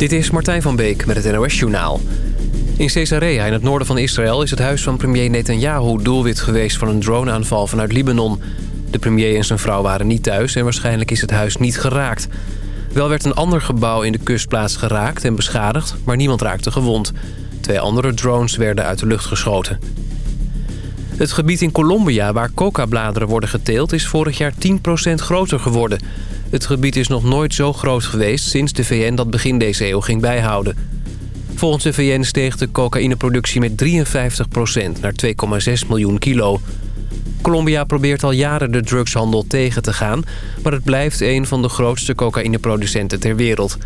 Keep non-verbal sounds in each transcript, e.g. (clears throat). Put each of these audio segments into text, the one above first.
Dit is Martijn van Beek met het NOS-journaal. In Caesarea, in het noorden van Israël, is het huis van premier Netanyahu doelwit geweest van een droneaanval vanuit Libanon. De premier en zijn vrouw waren niet thuis en waarschijnlijk is het huis niet geraakt. Wel werd een ander gebouw in de kustplaats geraakt en beschadigd, maar niemand raakte gewond. Twee andere drones werden uit de lucht geschoten. Het gebied in Colombia waar coca-bladeren worden geteeld... is vorig jaar 10% groter geworden. Het gebied is nog nooit zo groot geweest sinds de VN dat begin deze eeuw ging bijhouden. Volgens de VN steeg de cocaïneproductie met 53% naar 2,6 miljoen kilo. Colombia probeert al jaren de drugshandel tegen te gaan... maar het blijft een van de grootste cocaïneproducenten ter wereld.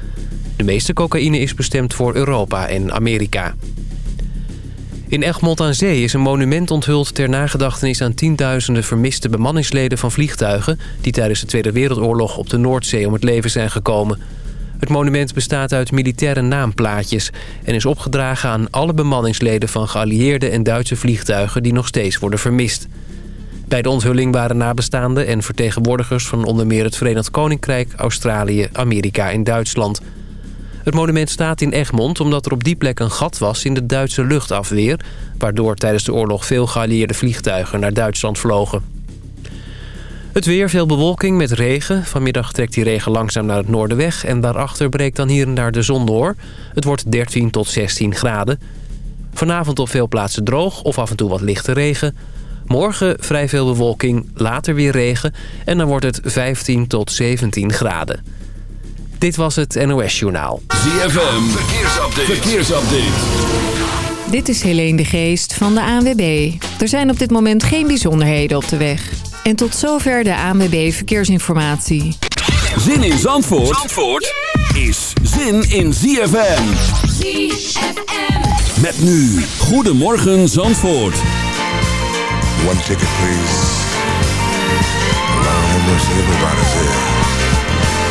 De meeste cocaïne is bestemd voor Europa en Amerika. In Egmond aan Zee is een monument onthuld ter nagedachtenis aan tienduizenden vermiste bemanningsleden van vliegtuigen... die tijdens de Tweede Wereldoorlog op de Noordzee om het leven zijn gekomen. Het monument bestaat uit militaire naamplaatjes... en is opgedragen aan alle bemanningsleden van geallieerde en Duitse vliegtuigen... die nog steeds worden vermist. Bij de onthulling waren nabestaanden en vertegenwoordigers van onder meer het Verenigd Koninkrijk, Australië, Amerika en Duitsland... Het monument staat in Egmond omdat er op die plek een gat was in de Duitse luchtafweer... waardoor tijdens de oorlog veel geallieerde vliegtuigen naar Duitsland vlogen. Het weer, veel bewolking met regen. Vanmiddag trekt die regen langzaam naar het noorden weg... en daarachter breekt dan hier en daar de zon door. Het wordt 13 tot 16 graden. Vanavond op veel plaatsen droog of af en toe wat lichte regen. Morgen vrij veel bewolking, later weer regen... en dan wordt het 15 tot 17 graden. Dit was het NOS Journaal. ZFM, verkeersupdate. verkeersupdate. Dit is Helene de Geest van de ANWB. Er zijn op dit moment geen bijzonderheden op de weg. En tot zover de ANWB Verkeersinformatie. Zin in Zandvoort, Zandvoort is zin in ZFM. ZFM. Met nu, Goedemorgen Zandvoort. One ticket please. Everybody's here.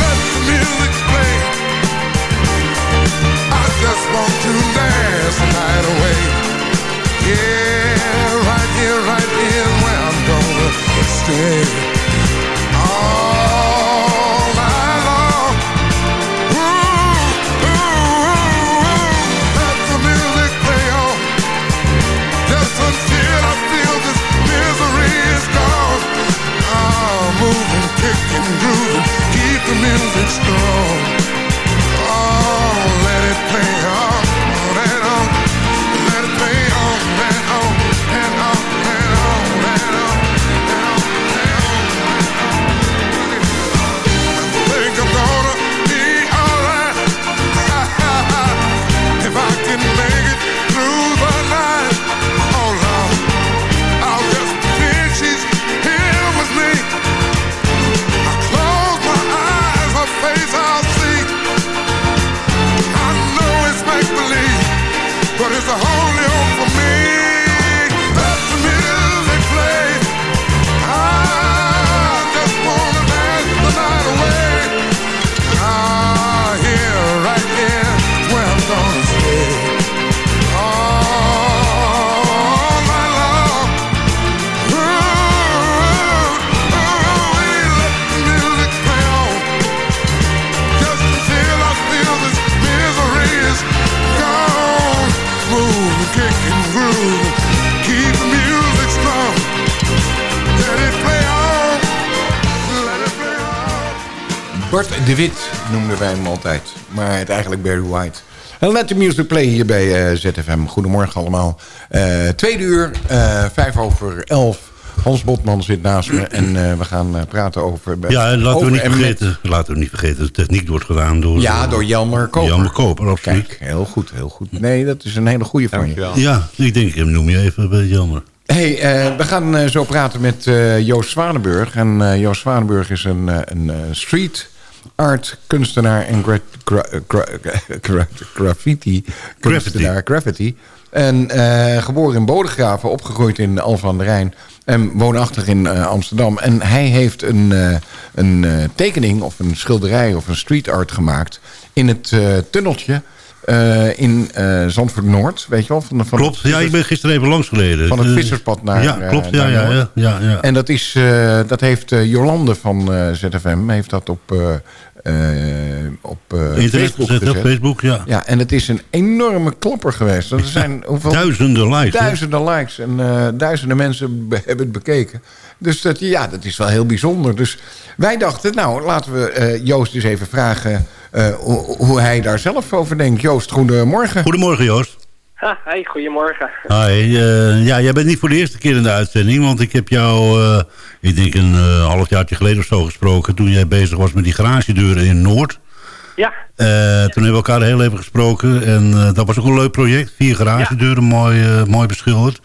Let the music play. I just want to dance the night away. Yeah, right here, right here, where I'm gonna stay. Eigenlijk Barry White. En let the music play hier bij eh, ZFM. Goedemorgen allemaal. Eh, tweede uur, eh, vijf over elf. Hans Botman zit naast me en we gaan praten over... Ja, en laten, over we niet vergeten, laten we niet vergeten, de techniek wordt gedaan door... Ja, door Jelmer Koper. Jelmer Koper, absoluut. Kijk, heel goed, heel goed. Nee, dat is een hele goede van je. Ja, ik denk, ik noem je even bij Jelmer. Hey, we gaan zo praten met Joost Zwanenburg. En Joost Zwanenburg is een, een street art kunstenaar en gra- gra- gra- gra- graffiti kunstenaar. Graffiti. En eh, geboren in Bodegraven, opgegroeid in Alphen aan de Rijn. En woonachtig in eh, Amsterdam. En hij heeft een, eh, een tekening of een schilderij of een street art gemaakt... in het tunneltje in Zandvoort Noord. Weet je wel? Van, van Klopt, ja, ik ben gisteren even langs geleden. Van het visserspad naar... Ja, klopt, ja, naar ja, ja, ja, ja. En dat, is, dat heeft Jolande van ZFM heeft dat op, op eh, Internet Facebook gezet, op Facebook, ja. Ja, en het is een enorme klapper geweest. Er zijn hoeveel, Duizenden likes. hè? duizenden likes en eh, duizenden mensen be- hebben het bekeken. Dus dat, ja, dat is wel heel bijzonder. Dus wij dachten, nou, laten we eh, Joost eens even vragen... eh, hoe, hoe hij daar zelf over denkt. Joost, goedemorgen. Goedemorgen, Joost. Ha, hey, goedemorgen. Hi, eh, ja, jij bent niet voor de eerste keer in de uitzending, want ik heb jou, eh, ik denk een eh, halfjaartje geleden of zo gesproken, toen jij bezig was met die garagedeuren in Noord. Ja, Toen hebben we elkaar heel even gesproken en dat was ook een leuk project. Vier garagedeuren, mooi, eh, mooi beschilderd.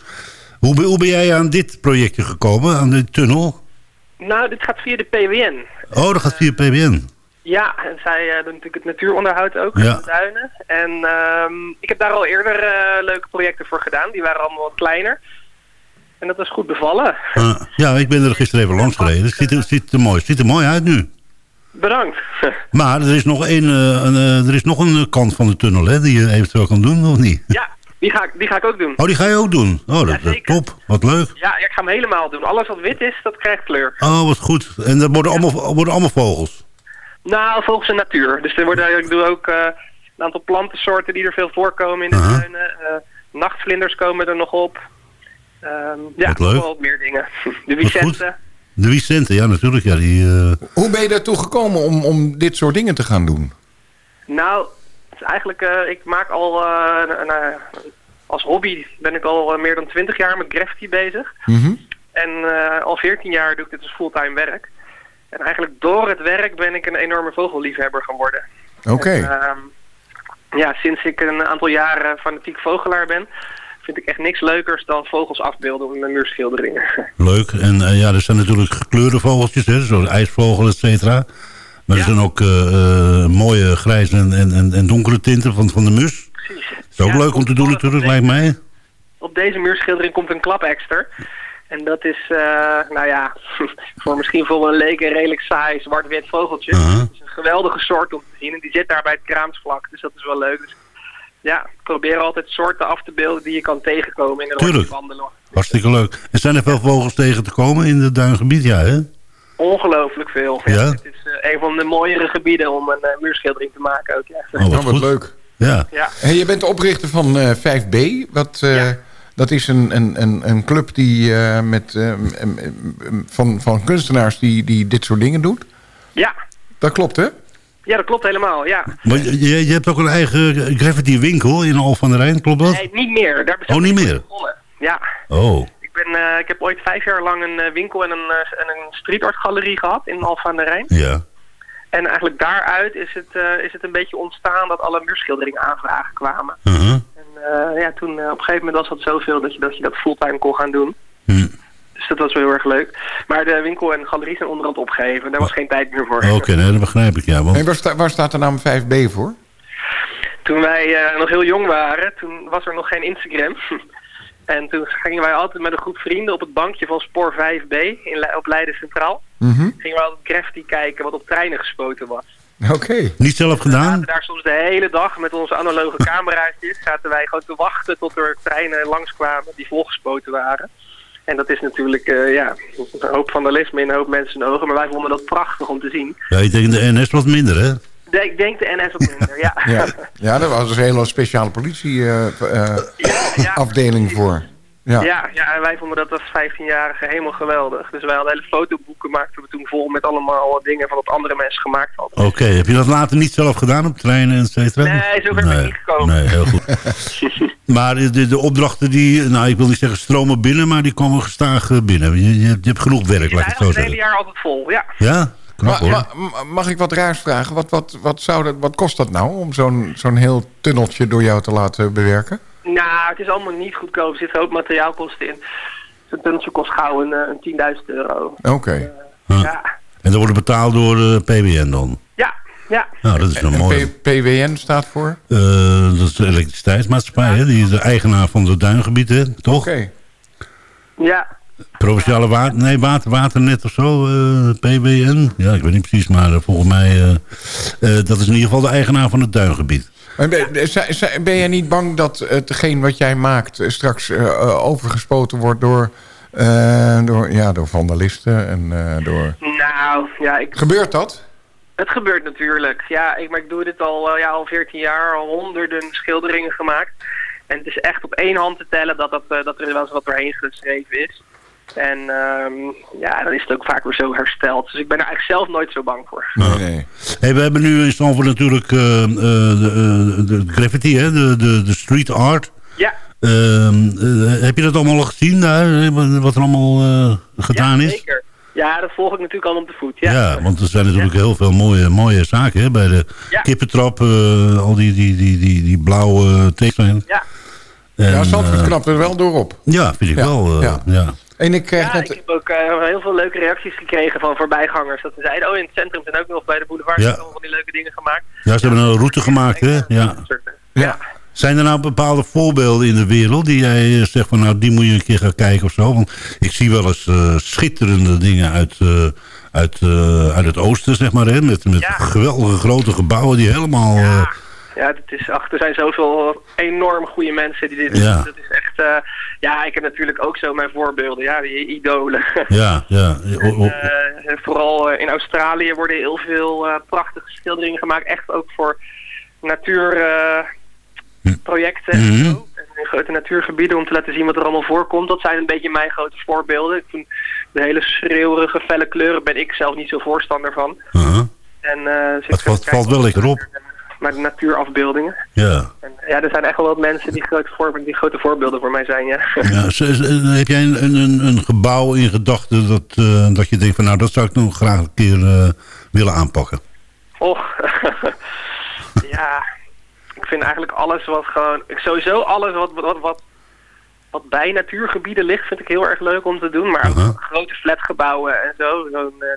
Hoe, ben- hoe ben jij aan dit projectje gekomen, aan de tunnel? nou, dit gaat via de PWN. Oh, dat gaat via PBN. Ja, en zij eh, doen natuurlijk het natuuronderhoud ook Ja. in de duinen. En ehm, ik heb daar al eerder eh, leuke projecten voor gedaan. Die waren allemaal wat kleiner. En dat is goed bevallen. Eh, ja, ik ben er gisteren even langs gereden. Het ziet, er- ziet, er mooi, het ziet er mooi uit nu. Bedankt. (laughs) Maar er is nog, een, een, er is nog een kant van de tunnel hè, die je eventueel kan doen, of niet? ja, die ga, ik, die ga ik ook doen. Oh, die ga je ook doen? Oh, dat, Ja, dat top. Wat leuk. Ja, ja, ik ga hem helemaal doen. Alles wat wit is, dat krijgt kleur. Oh, wat goed. En dat worden allemaal, worden allemaal vogels? Nou, volgens de natuur. Dus er worden, ik doe ook eh, een aantal plantensoorten die er veel voorkomen in de Aha. duinen. Eh, nachtvlinders komen er nog op. Ehm, ja, wel wat meer dingen. (laughs) De. Vicente. De Vicente, ja natuurlijk. Ja, die, eh, Hoe ben je daartoe gekomen om, om dit soort dingen te gaan doen? Nou, het is eigenlijk, eh, ik maak al, eh, een- een- als hobby ben ik al meer dan 20 jaar met graffiti bezig. Mhm. En eh, al 14 jaar doe ik dit als fulltime werk. En eigenlijk door het werk ben ik een enorme vogelliefhebber geworden. Oké. Ehm, ja, sinds ik een aantal jaren fanatiek vogelaar ben, vind ik echt niks leukers dan vogels afbeelden op mijn muurschilderingen. (laughs) leuk. En eh, ja, er zijn natuurlijk gekleurde vogeltjes, hè, zoals ijsvogel, et cetera. Maar er zijn ook eh, eh, mooie grijze en, en, en, donkere tinten van, van de mus. Precies. Dat is ook Ja, leuk om te doen natuurlijk, lijkt mij. Op deze muurschildering komt een klapekster. En dat is, eh, nou ja, (laughs) voor misschien voor een leek een redelijk saai zwart-wit vogeltje. Het is een geweldige soort om te zien. En die zit daar bij het kraamsvlak, dus dat is wel leuk. Dus, ja, ik probeer altijd soorten af te beelden die je kan tegenkomen in rondje wandelen. Hartstikke leuk. En zijn er veel vogels tegen te komen in het duingebied? Ja, hè? Ongelooflijk veel. Ja? Het is eh, een van de mooiere gebieden om een eh, muurschildering te maken ook. Ja. Oh, wat Nou, wat leuk. Ja. Ja. Hey, je bent de oprichter van eh 5B. Wat, eh, Ja. Dat is een, een, een, een club die, eh, met, eh, van, van kunstenaars die, die dit soort dingen doet. Ja. Dat klopt, hè? ja, dat klopt helemaal. Ja. Maar je, je hebt ook een eigen graffiti winkel in Al van der Rijn, klopt dat? Nee, niet meer. Daar ben Oh, niet meer? begonnen. Ja. Oh, Ik, ben, eh, ik heb ooit vijf jaar lang een winkel en een, en een street art galerie gehad in Alphen aan de Rijn. ja. En eigenlijk daaruit is het, eh, is het een beetje ontstaan dat alle muurschilderingen aanvragen kwamen. En eh, ja, toen eh, op een gegeven moment was dat zoveel dat je dat, je dat fulltime kon gaan doen. Hm. Dus dat was wel heel erg leuk. Maar de winkel en de galerie zijn onderhand opgegeven. Daar was geen tijd meer voor. Oké, nee, dat begrijp ik, ja. Want, En waar, sta- waar staat de naam 5B voor? Toen wij eh, nog heel jong waren, toen was er nog geen Instagram. (laughs) en toen gingen wij altijd met een groep vrienden op het bankje van Spoor 5B in, Le- op Leiden Centraal. Mhm. Gingen we altijd graffiti kijken wat op treinen gespoten was. Oké. niet zelf We gedaan? zaten daar soms de hele dag met onze analoge (laughs) cameraatjes. Zaten wij gewoon te wachten tot er treinen langskwamen die volgespoten waren. En dat is natuurlijk eh, ja, een hoop vandalisme in een hoop mensen in ogen. Maar wij vonden dat prachtig om te zien. Ja, ik denk de NS wat minder, hè? De, ik denk de NS wat minder, ja. Ja. ja, daar was dus een hele speciale politie eh, eh, ja, voor. Ja. Ja, ja, en wij vonden dat als 15-jarige helemaal geweldig. Dus wij hadden hele fotoboeken maakten we toen vol met allemaal dingen van wat andere mensen gemaakt hadden. Oké, heb je dat later niet zelf gedaan op treinen en cetera? Nee, zo ben ik Nee, niet gekomen. Nee, heel goed. (laughs) maar de, de opdrachten die, nou ik wil niet zeggen stromen binnen, maar die komen gestaag eh, binnen. Je, je, hebt- je hebt genoeg werk, laat ik het zo eigenlijk het hele zeggen. jaar altijd vol, ja. Ja? Knap Maar, hoor. ma- ma- mag ik wat raars vragen? Wat, wat, wat, zou dat, wat kost dat nou om zo'n zo'n heel tunneltje door jou te laten bewerken? Nou, het is allemaal niet goedkoop. Er zitten ook materiaalkosten in. Zo'n tunneltje kost gauw een, eh, een 10.000 euro. Oké. Ja, En dat wordt betaald door eh, PWN dan? ja, ja. Nou, dat is een En mooie... P- PWN staat voor? Eh, dat is de elektriciteitsmaatschappij, hè? Die is de eigenaar van het duingebied, hè? Toch? Oké. Ja, Provinciale water, nee, water, waternet of zo, eh, PWN. Ja, ik weet niet precies, maar eh, volgens mij... eh, eh, dat is in ieder geval de eigenaar van het duingebied. Maar ben, ben jij niet bang dat hetgeen wat jij maakt eh, straks eh, eh, overgespoten wordt door, door, ja, door vandalisten en door... nou, ja, ik, Gebeurt dat? het gebeurt natuurlijk. Ja, ik, maar ik doe dit al, ja, al 14 jaar, al honderden schilderingen gemaakt. En het is echt op één hand te tellen dat, dat, dat er wel eens wat doorheen geschreven is. En ehm, ja, dan is het ook vaak weer zo hersteld. Dus ik ben er eigenlijk zelf nooit zo bang voor. Nee. Hey, we hebben nu in Stanford natuurlijk eh, eh, de, eh, de graffiti, hè? De, de, de street art. Ja, Ehm, eh, heb je dat allemaal al gezien daar, wat- er allemaal eh, gedaan ja, is? zeker. Ja, dat volg ik natuurlijk al op de voet. Ja, Ja. want er zijn natuurlijk heel veel mooie, mooie zaken hè? bij de Ja. kippentrap, eh, al die, die, die, die, die blauwe tekenen. ja. En, Ja, Zandvoort knapt er wel door op. ja, vind ik Ja, wel. ja. Ja. En ik krijg Ja, net... ik heb ook eh, heel veel leuke reacties gekregen van voorbijgangers. Dat ze zeiden, oh in het centrum zijn ook nog bij de boulevard Ja. allemaal van die leuke dingen gemaakt. Ja, ze hebben een route gemaakt, hè? Ja. Ja. Zijn er nou bepaalde voorbeelden in de wereld die jij eh, zegt van nou die moet je een keer gaan kijken of zo? Want ik zie wel eens eh, schitterende dingen uit, eh, uit, eh, uit het oosten, zeg maar, hè? Met, met Ja. geweldige grote gebouwen die helemaal... Ja, het is, ach, er zijn zoveel enorm goede mensen die dit Ja. Dat is echt, eh, ja, ik heb natuurlijk ook zo mijn voorbeelden, ja, die idolen. ja, ja. (laughs) O- Eh, vooral eh, in Australië worden heel veel prachtige schilderingen gemaakt. Echt ook voor natuurprojecten en Mhm. zo. En in grote natuurgebieden om te laten zien wat er allemaal voorkomt. Dat zijn een beetje mijn grote voorbeelden. Ik vind de hele schreeuwerige, felle kleuren ben ik zelf niet zo voorstander van. uh-huh. En, ik Het valt wel lekker op. Naar de natuurafbeeldingen. Ja. En, ja, er zijn echt wel wat mensen die grote, voor, die grote voorbeelden voor mij zijn, ja. ja. (laughs) z- Heb jij een, een, een gebouw in gedachten dat, eh, dat je denkt van nou dat zou ik nog graag een keer eh, willen aanpakken? Och, (laughs) ja, ik vind eigenlijk alles wat gewoon, ik sowieso alles wat, wat, wat, wat bij natuurgebieden ligt, vind ik heel erg leuk om te doen. Maar ook Aha. grote flatgebouwen en zo, zo'n, eh,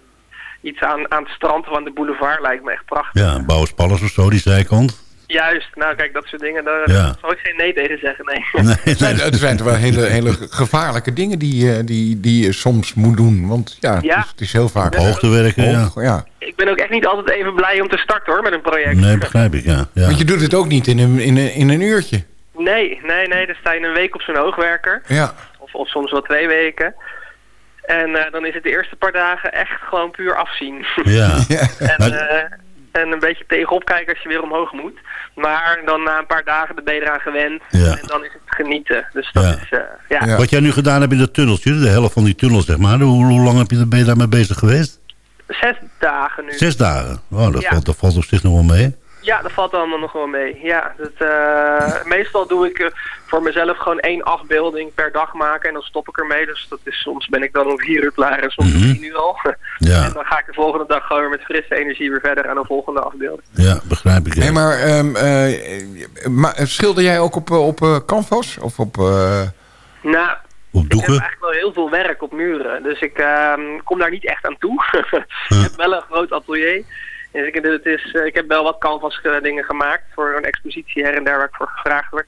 iets aan, aan het strand of aan de boulevard lijkt me echt prachtig. Ja, Bouwers of zo, die zijkant. Juist, nou kijk, dat soort dingen, daar Ja. zal ik geen nee tegen zeggen, nee. Nee, Het zijn, nee. het zijn toch wel hele, hele gevaarlijke dingen die, eh, die, die je soms moet doen. Want ja, Ja. Het, is, het is heel vaak Hoogtewerken, ja. Ja. Ik ben ook echt niet altijd even blij om te starten hoor, met een project. Nee, begrijp ik, ja. ja. Want je doet het ook niet in een, in een, in een uurtje. Nee, nee, nee, dan sta je een week op zo'n hoogwerker. Ja. Of, of soms wel twee weken. En eh, dan is het de eerste paar dagen echt gewoon puur afzien. (laughs) (laughs) Ja. en, eh, en een beetje tegenop kijken als je weer omhoog moet. Maar dan na een paar dagen ben je eraan gewend. Ja. En dan is het genieten. Dus dat Ja. is, eh, ja. Ja. Wat jij nu gedaan hebt in dat tunneltje, de helft van die tunnel zeg maar. Hoe, hoe lang heb je, ben je daarmee bezig geweest? Zes dagen nu. Zes dagen. Oh, dat, Ja. valt, dat valt op zich nog wel mee. Ja, dat valt allemaal nog wel mee. Ja, dat, eh, meestal doe ik eh, voor mezelf gewoon één afbeelding per dag maken en dan stop ik ermee. Dus dat is, soms ben ik dan om vier uur klaar en soms om Mhm. tien uur al. Ja. En dan ga ik de volgende dag gewoon weer met frisse energie weer verder aan de volgende afbeelding. Ja, begrijp ik. ja. Hey, maar ehm, eh, maar schilder jij ook op, op eh, canvas? Of op... eh, Nou, Op ik heb doeken? eigenlijk wel heel veel werk op muren. Dus ik ehm, kom daar niet echt aan toe. (laughs) ik heb wel een groot atelier. Dus ik, het is, eh, ik heb wel wat canvas eh, dingen gemaakt voor een expositie her en daar waar ik voor gevraagd word.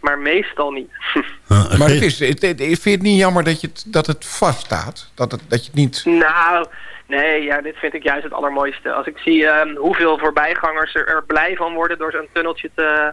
Maar meestal niet. (laughs) Ah, maar het is, het, het- vind je het niet jammer dat, je het, dat het vaststaat? Dat, het, dat je het niet... Nou, nee, ja, dit vind ik juist het allermooiste. Als ik zie ehm, hoeveel voorbijgangers er, er blij van worden door zo'n tunneltje te,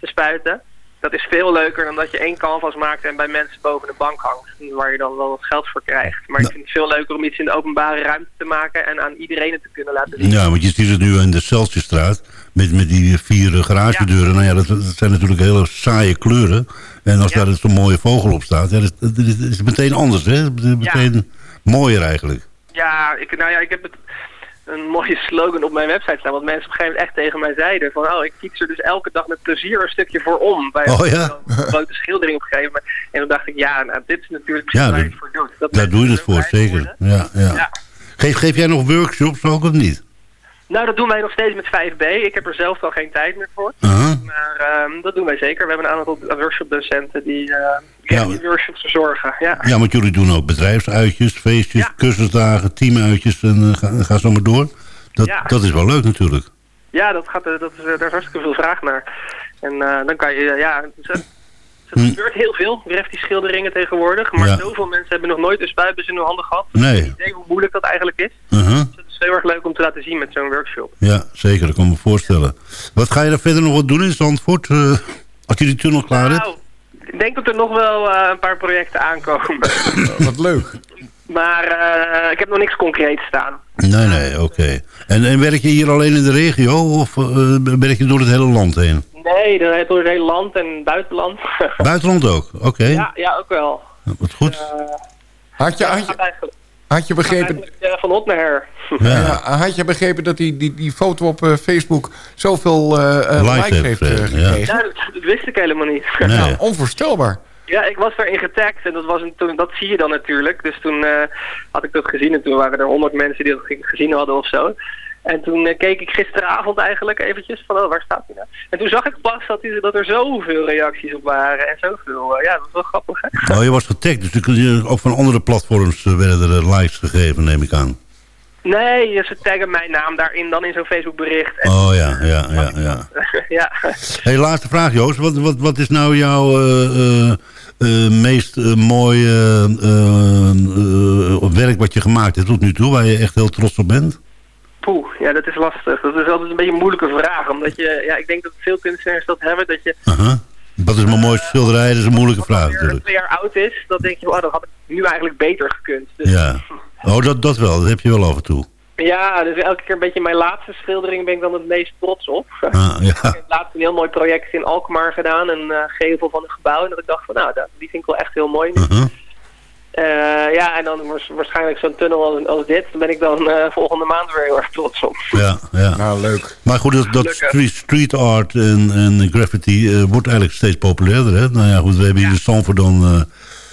te spuiten. Dat is veel leuker dan dat je één canvas maakt en bij mensen boven de bank hangt. Waar je dan wel wat geld voor krijgt. Maar ik vind het veel leuker om iets in de openbare ruimte te maken en aan iedereen het te kunnen laten zien. Ja, want je ziet het nu in de Celsiusstraat. Met, met die vier garagedeuren. Nou ja, dat, dat zijn natuurlijk hele saaie kleuren. En als Ja. daar zo'n mooie vogel op staat. Ja, dat, dat, dat is het meteen anders, hè? Meteen mooier eigenlijk. Ja, ik, nou ja, ik heb het, een mooie slogan op mijn website staan. Want mensen op een gegeven moment echt tegen mij zeiden van... oh, ik fiets er dus elke dag met plezier een stukje voor om. Bij Oh, ja? een grote schildering op een gegeven moment. En toen dacht ik, ja, nou, dit is natuurlijk precies Ja, waar je het voor doet. Dat Daar doe je het er voor, zeker. ja. Ja. Geef, geef jij nog workshops ook of niet? Nou, dat doen wij nog steeds met 5B. Ik heb er zelf al geen tijd meer voor. Maar ehm, dat doen wij zeker. We hebben een aantal workshopdocenten die eh ja, Ja. workshops verzorgen. Ja. Ja, want jullie doen ook bedrijfsuitjes, feestjes, Ja. cursusdagen, teamuitjes en eh, ga, ga zo maar door. Dat, Ja. dat is wel leuk natuurlijk. Ja, dat gaat, eh, dat is, daar is hartstikke veel vraag naar. En dan kan je, ja, het Hm. gebeurt heel veel. Betreft die schilderingen tegenwoordig. Maar Ja. zoveel mensen hebben nog nooit een spuitbus in hun handen gehad. Nee. Ik idee hoe moeilijk dat eigenlijk is. Dus het is heel erg leuk om te laten zien met zo'n workshop. Ja, zeker, dat kan ik me voorstellen. Wat ga je daar verder nog wat doen in Zandvoort? eh, als je die tunnel klaar hebt? Nou, ik denk dat er nog wel eh, een paar projecten aankomen. (laughs) Wat leuk. maar eh, ik heb nog niks concreets staan. Nee, nee, oké. En, en werk je hier alleen in de regio of werk je door het hele land heen? Nee, door het hele land en buitenland. Buitenland ook? Oké, (laughs) ja, ja, ook wel. wat goed. Had je, had je, had je begrepen... eh, van hot naar her. Ja. Ja, had je begrepen dat die, die, die foto op eh, Facebook zoveel eh, eh, Likes heeft heeft gekregen, ja. dat, wist ik helemaal niet. Nee. Nou, onvoorstelbaar. Ja, ik was daarin getagd en dat, was een, toen, dat zie je dan natuurlijk. Dus toen eh, had ik dat gezien en toen waren er honderd mensen die dat ge- gezien hadden of zo. En toen eh, keek ik gisteravond eigenlijk eventjes van, oh, waar staat hij nou? En toen zag ik pas dat, die, dat er zoveel reacties op waren en zoveel. eh, ja, dat was wel grappig, hè? Oh, je was getagd, dus ook van andere platforms eh, werden er likes gegeven, neem ik aan. Nee, ze taggen mijn naam daarin dan in zo'n Facebook bericht. En, Oh ja, ja, ja, ja. (laughs) ja. Hey, laatste vraag Joost. Wat, wat, wat is nou jouw meest eh, mooie werk wat je gemaakt hebt tot nu toe? Waar je echt heel trots op bent? Poeh, ja, dat is lastig. Dat is altijd een beetje een moeilijke vraag. Omdat je, ja, ik denk dat veel kunstenaars dat hebben. Dat je Aha. Wat is mijn mooiste schilderij? Dat is een moeilijke vraag als het weer natuurlijk. twee jaar oud is, dan denk je, oh, dat had ik nu eigenlijk beter gekund. Dus, Ja. Oh, dat, dat wel. Dat heb je wel af en toe. Ja, dus elke keer een beetje mijn laatste schildering ben ik dan het meest trots op. Ah, (laughs) Ik ja. heb laatst een heel mooi project in Alkmaar gedaan, een eh, gevel van een gebouw. En dat ik dacht van, nou, dat, die vind ik wel echt heel mooi. Aha. Eh, ja, en dan waars- waarschijnlijk zo'n tunnel als, als dit, daar ben ik dan eh, volgende maand weer heel erg trots op. Ja, ja. Nou, leuk. Maar goed, dat, dat street, street art en, en graffiti eh, wordt eigenlijk steeds populairder. Hè? Nou ja, goed, we hebben hier in Stanford dan eh,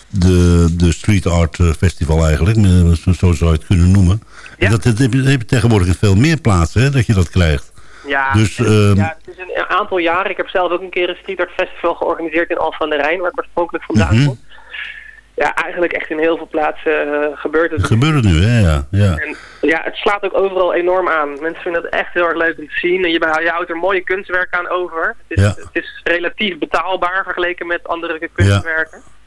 de, de Street Art Festival eigenlijk. Zo, zo zou je het kunnen noemen. En Ja. dat, dat heb, je, heb je tegenwoordig in veel meer plaatsen, hè, dat je dat krijgt. Ja, Dus, en- ehm, ja, het is een aantal jaren. Ik heb zelf ook een keer een street art festival georganiseerd in Alphen aan de Rijn, waar ik oorspronkelijk vandaan Mhm. kom. Ja, eigenlijk echt in heel veel plaatsen eh, gebeurt het. Gebeurt het nu, hè? Ja, ja. En ja, het slaat ook overal enorm aan. Mensen vinden het echt heel erg leuk om te zien. En je, je houdt er mooie kunstwerken aan over. Het is, Ja. het is relatief betaalbaar vergeleken met andere kunstwerken. ja.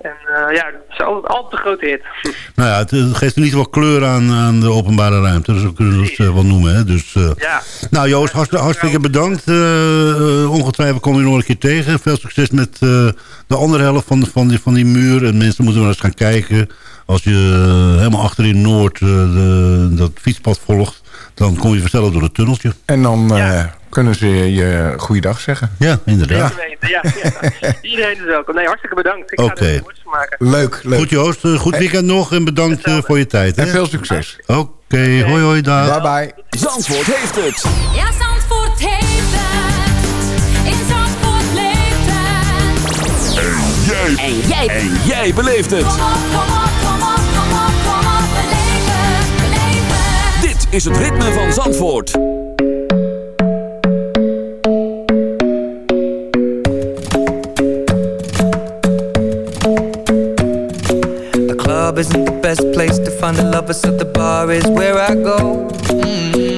En eh, ja, het is altijd, altijd een grote hit. (laughs) Nou ja, het, het geeft in ieder geval kleur aan, aan de openbare ruimte. Dus we kunnen het eh, wel noemen. Hè? Dus, eh, ja, Nou Joost, hartstikke, hartstikke bedankt. Ongetwijfeld kom je nog een keer tegen. Veel succes met de andere helft van, de, van, die, van die muur. En mensen moeten wel eens gaan kijken. Als je helemaal achter in Noord de, dat fietspad volgt... dan kom je vanzelf door het tunneltje. En dan eh, kunnen ze je goeiedag zeggen. Ja, inderdaad. Ja, ja. Iedereen is welkom. Nee, hartstikke bedankt. Ik ga Oké. er een moois van maken. Leuk, leuk. Goed Joost, eh, goed weekend nog en bedankt eh, Hetzelfde. voor je tijd. Hè? En veel succes. Oké, hoi hoi, dag. Bye bye. Zandvoort heeft het. Ja, Zandvoort heeft het. In Zandvoort leeft het. Jij. En jij. En jij beleeft het. Kom op, kom op, is het ritme van Zandvoort. The club isn't the best place to find the lovers, so the bar is where I go. Mm.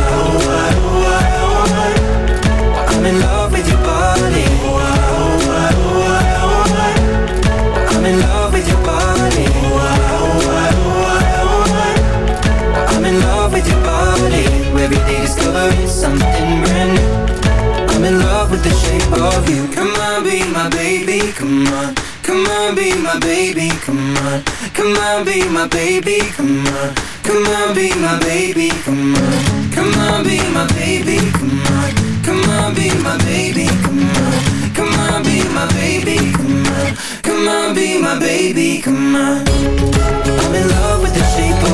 Every day discovering something brand new. I'm in love with the shape of you. Come on, be my baby, come on. Come on, be my baby, come on. Come on, be my baby, come on. Come on, be my baby, come on. Come on, be my baby, come on. Come on, be my baby, come on. Come on, be my baby, come on. Come on, be my baby, come on. I'm in love with the shape of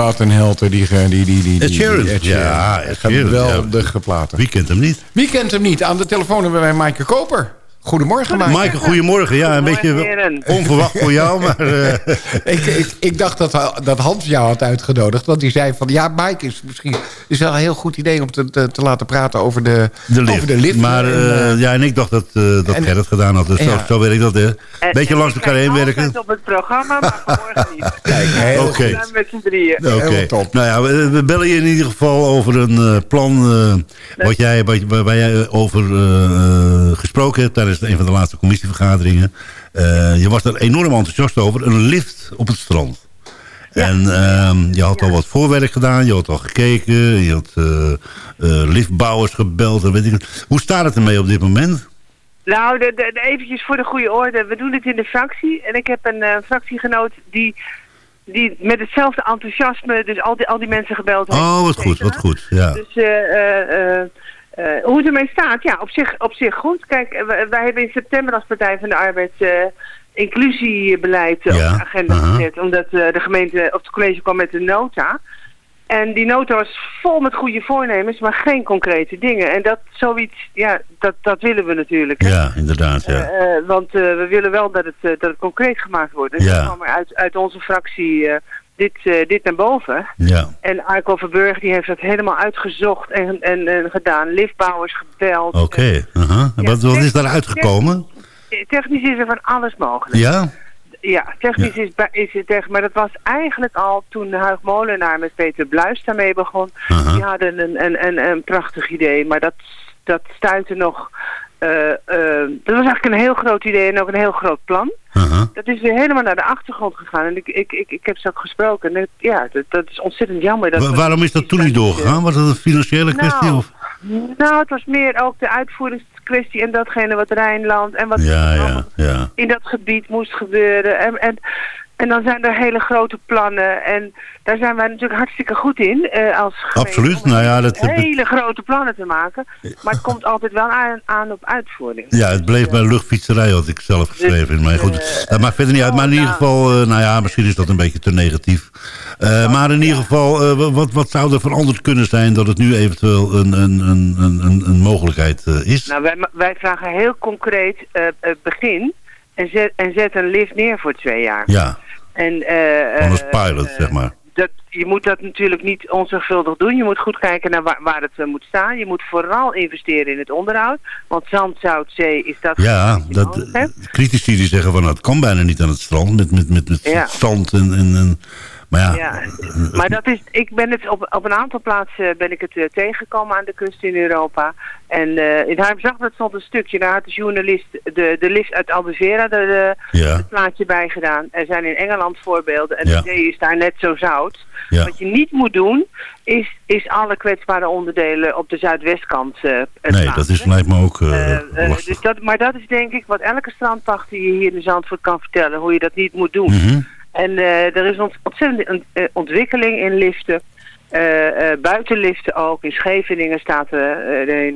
Wat een helter, die... die, die, die, die Ed Sheeran. die Ja, Ed Sheeran, Geweldige platen. Wie kent hem niet? Wie kent hem niet? Aan de telefoon hebben wij Maaike Koper. Goedemorgen, Maaike. Maaike, goedemorgen. Ja, een beetje heren. onverwacht voor jou, maar... eh, (laughs) ik, ik, ik dacht dat, dat Hans jou had uitgenodigd. Want die zei van... Ja, Maaike is misschien is wel een heel goed idee... om te, te, te laten praten over de, de lift. Over de lift. Maar En, eh, eh, ja, en ik dacht dat, eh dat en- Gerrit gedaan had. Dus zo, zo werkt dat, hè. En- Beetje langs ik elkaar heen werken. op het programma, maar vanmorgen niet. (laughs) Kijk, heel met z'n drieën. Oké, Heel top. nou ja, we, we bellen je in ieder geval over een eh, plan eh, wat jij, wat, waar, waar jij over eh, eh, gesproken hebt tijdens een van de laatste commissievergaderingen. Eh, je was er enorm enthousiast over, een lift op het strand. En ehm, je had al wat voorwerk gedaan, je had al gekeken, je had eh, eh, liftbouwers gebeld. En weet ik. Hoe staat het ermee op dit moment? Nou, de, de, eventjes voor de goede orde. We doen het in de fractie. En ik heb een fractiegenoot die, die met hetzelfde enthousiasme... dus al die, al die mensen gebeld heeft. Oh, wat goed, wat goed. Ja. Dus eh, hoe het ermee staat, ja, op zich, op zich goed. Kijk, eh, wij, wij hebben in september als Partij van de Arbeid... eh, inclusiebeleid Ja, op de agenda gezet. Omdat de gemeente of het college kwam met een nota. En die nota was vol met goede voornemens, maar geen concrete dingen. En dat zoiets, ja, dat, dat willen we natuurlijk. hè. Ja, inderdaad, ja. Want we willen wel dat het, dat het concreet gemaakt wordt. En Ja. dat kwam er uit, uit onze fractie dit, eh, dit naar boven. Ja. En Arco Verburg die heeft dat helemaal uitgezocht en, en, en gedaan. Liftbouwers gebeld. Oké. wat, wat is daar uitgekomen? Technisch is er van alles mogelijk. Ja? Ja, technisch Is, is het echt, maar dat was eigenlijk al toen Huig Molenaar met Peter Bluis daarmee begon. Die hadden een, een, een, een prachtig idee, maar dat, dat stuitte nog... eh, eh, dat was eigenlijk een heel groot idee en ook een heel groot plan. Dat is weer helemaal naar de achtergrond gegaan. En ik, ik, ik, ik heb ze ook gesproken. En ja, dat, dat is ontzettend jammer. Dat Wa- waarom is dat toen niet doorgegaan? Was dat een financiële kwestie? Nou, Of? Nou, het was meer ook de uitvoeringskwestie en datgene wat Rijnland en wat Ja, ja, ja. in dat gebied moest gebeuren. En, en, en dan zijn er hele grote plannen en daar zijn wij natuurlijk hartstikke goed in eh, als gemeente Absoluut. om Nou ja, dat, hele grote plannen te maken. Maar het komt altijd wel aan, aan op uitvoering. ja, het bleef bij luchtfietserij, had ik zelf geschreven. Maar goed, dat maakt verder niet uit. Maar in ieder geval, eh, nou ja, misschien is dat een beetje te negatief. Eh, maar in ieder geval, eh, wat, wat zou er veranderd kunnen zijn... dat het nu eventueel een, een, een, een, een- mogelijkheid eh, is? Nou, wij, wij vragen heel concreet eh, eh, begin en zet, en zet een lift neer voor twee jaar. Ja, En, eh, van als eh, pilot, eh, zeg maar. dat, je moet dat natuurlijk niet onzorgvuldig doen. Je moet goed kijken naar waar, waar het eh, moet staan. Je moet vooral investeren in het onderhoud. Want zand, zout, zee is dat... Ja, dat, critici die zeggen van... nou, het kan bijna niet aan het strand met, met, met, met Ja. zand en... en, en maar ja, Ja, maar dat is, ik ben het op, op een aantal plaatsen ben ik het eh, tegengekomen aan de kust in Europa. En eh in Harmzacht stond een stukje, daar had de journalist de, de lift uit Albufeira de, de- Ja. het plaatje bij gedaan. Er zijn in Engeland voorbeelden en Ja. de zee is daar net zo zout. Ja. Wat je niet moet doen, is, is alle kwetsbare onderdelen op de zuidwestkant eh eh, nee, plaatsen. dat is lijkt me ook eh, Eh, eh, dus dat, maar dat is denk ik wat elke strandpachter je hier in Zandvoort kan vertellen, hoe je dat niet moet doen. Mhm. En eh, er is een, eh, ontwikkeling in liften. Eh, eh, buitenliften ook. In Scheveningen staat er eh,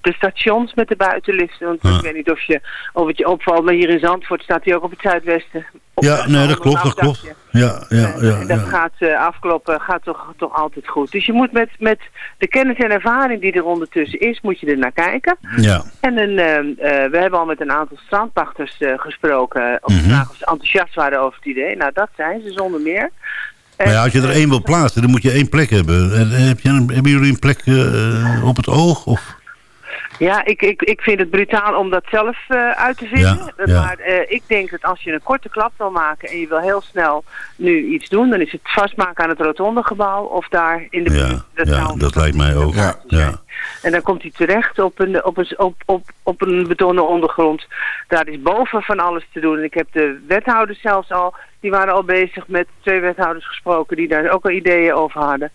de stations met de buitenliften. Want ik weet niet of, je, of het je opvalt, maar hier in Zandvoort staat hij ook op het zuidwesten. Op Ja, nee, dat klopt, dat klopt. Ja, ja, ja. En dat ja. gaat eh, afkloppen, gaat toch, toch altijd goed. Dus je moet met, met de kennis en ervaring die er ondertussen is, moet je er naar kijken. Ja. En een, eh, eh, we hebben al met een aantal strandpachters gesproken. Om Mhm. te vragen of ze enthousiast waren over het idee. Nou, dat zijn ze zonder meer. Maar ja, als je er één wil plaatsen, dan moet je één plek hebben. En, eh, heb je hebben jullie een plek eh, op het oog? Of? Ja, ik, ik, ik vind het brutaal om dat zelf eh, uit te vinden. Ja, ja. Maar eh, ik denk dat als je een korte klap wil maken en je wil heel snel nu iets doen, dan is het vastmaken aan het rotondegebouw of daar in de buurt. Ja, Dat ja, dat lijkt mij ook. Ja. Ja. En dan komt hij terecht op een, op, een, op, op, op een betonnen ondergrond. Daar is boven van alles te doen. En ik heb de wethouders zelfs al, die waren al bezig met twee wethouders gesproken die daar ook al ideeën over hadden.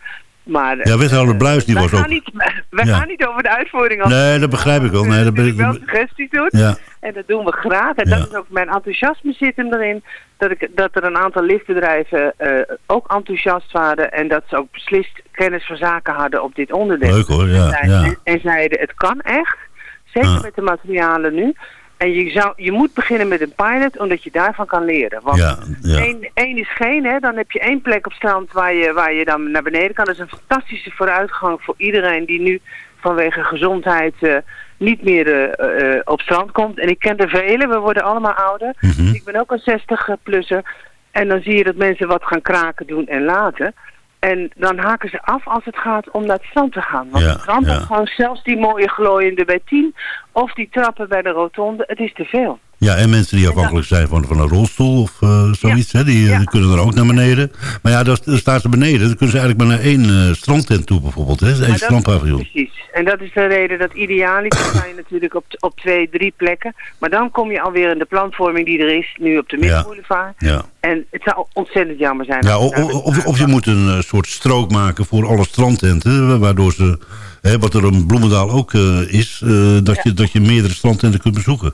Maar, Ja, wethouder Bluis die was gaan ook... Niet, (laughs) Ja. gaan niet over de uitvoering. als- Nee, dat begrijp ik wel. Nee, dat ben ik... wel suggesties doen. Ja, En dat doen we graag. En Ja. dat is ook mijn enthousiasme zit hem erin. Dat, ik, dat er een aantal liftbedrijven eh, ook enthousiast waren. En dat ze ook beslist kennis van zaken hadden op dit onderdeel. leuk hoor. Ja, En- ja. en, en zeiden het kan echt. Zeker met de materialen nu. En je, zou, je moet beginnen met een pilot, omdat je daarvan kan leren. Want Ja, ja. één, één is geen, hè. Dan heb je één plek op strand waar je, waar je dan naar beneden kan. Dat is een fantastische vooruitgang voor iedereen die nu vanwege gezondheid eh, niet meer eh, eh, op strand komt. En ik ken er velen, we worden allemaal ouder. Mhm. Ik ben ook een 60-plusser. En dan zie je dat mensen wat gaan kraken doen en laten. En dan haken ze af als het gaat om naar het strand te gaan. Want Ja, het strandopgang, ja. zelfs die mooie glooiende bij 10... of die trappen bij de rotonde, het is te veel. Ja, en mensen die afhankelijk zijn van, van een rolstoel of eh, zoiets, hè, die, Ja. die kunnen er ook naar beneden. Maar ja, dan, staan ze beneden. Dan kunnen ze eigenlijk maar naar één eh, strandtent toe bijvoorbeeld. Hè? Eén strandpaviljoen. Precies. En dat is de reden dat idealiter je natuurlijk op, op twee, drie plekken. Maar dan kom je alweer in de planvorming die er is, nu op de Middenboulevard. Ja. En het zou ontzettend jammer zijn. Ja, of, of je moet een eh, soort strook maken voor alle strandtenten. wa- Waardoor ze, hè, wat er in Bloemendaal ook eh, is, eh, dat, je, dat je meerdere strandtenten kunt bezoeken.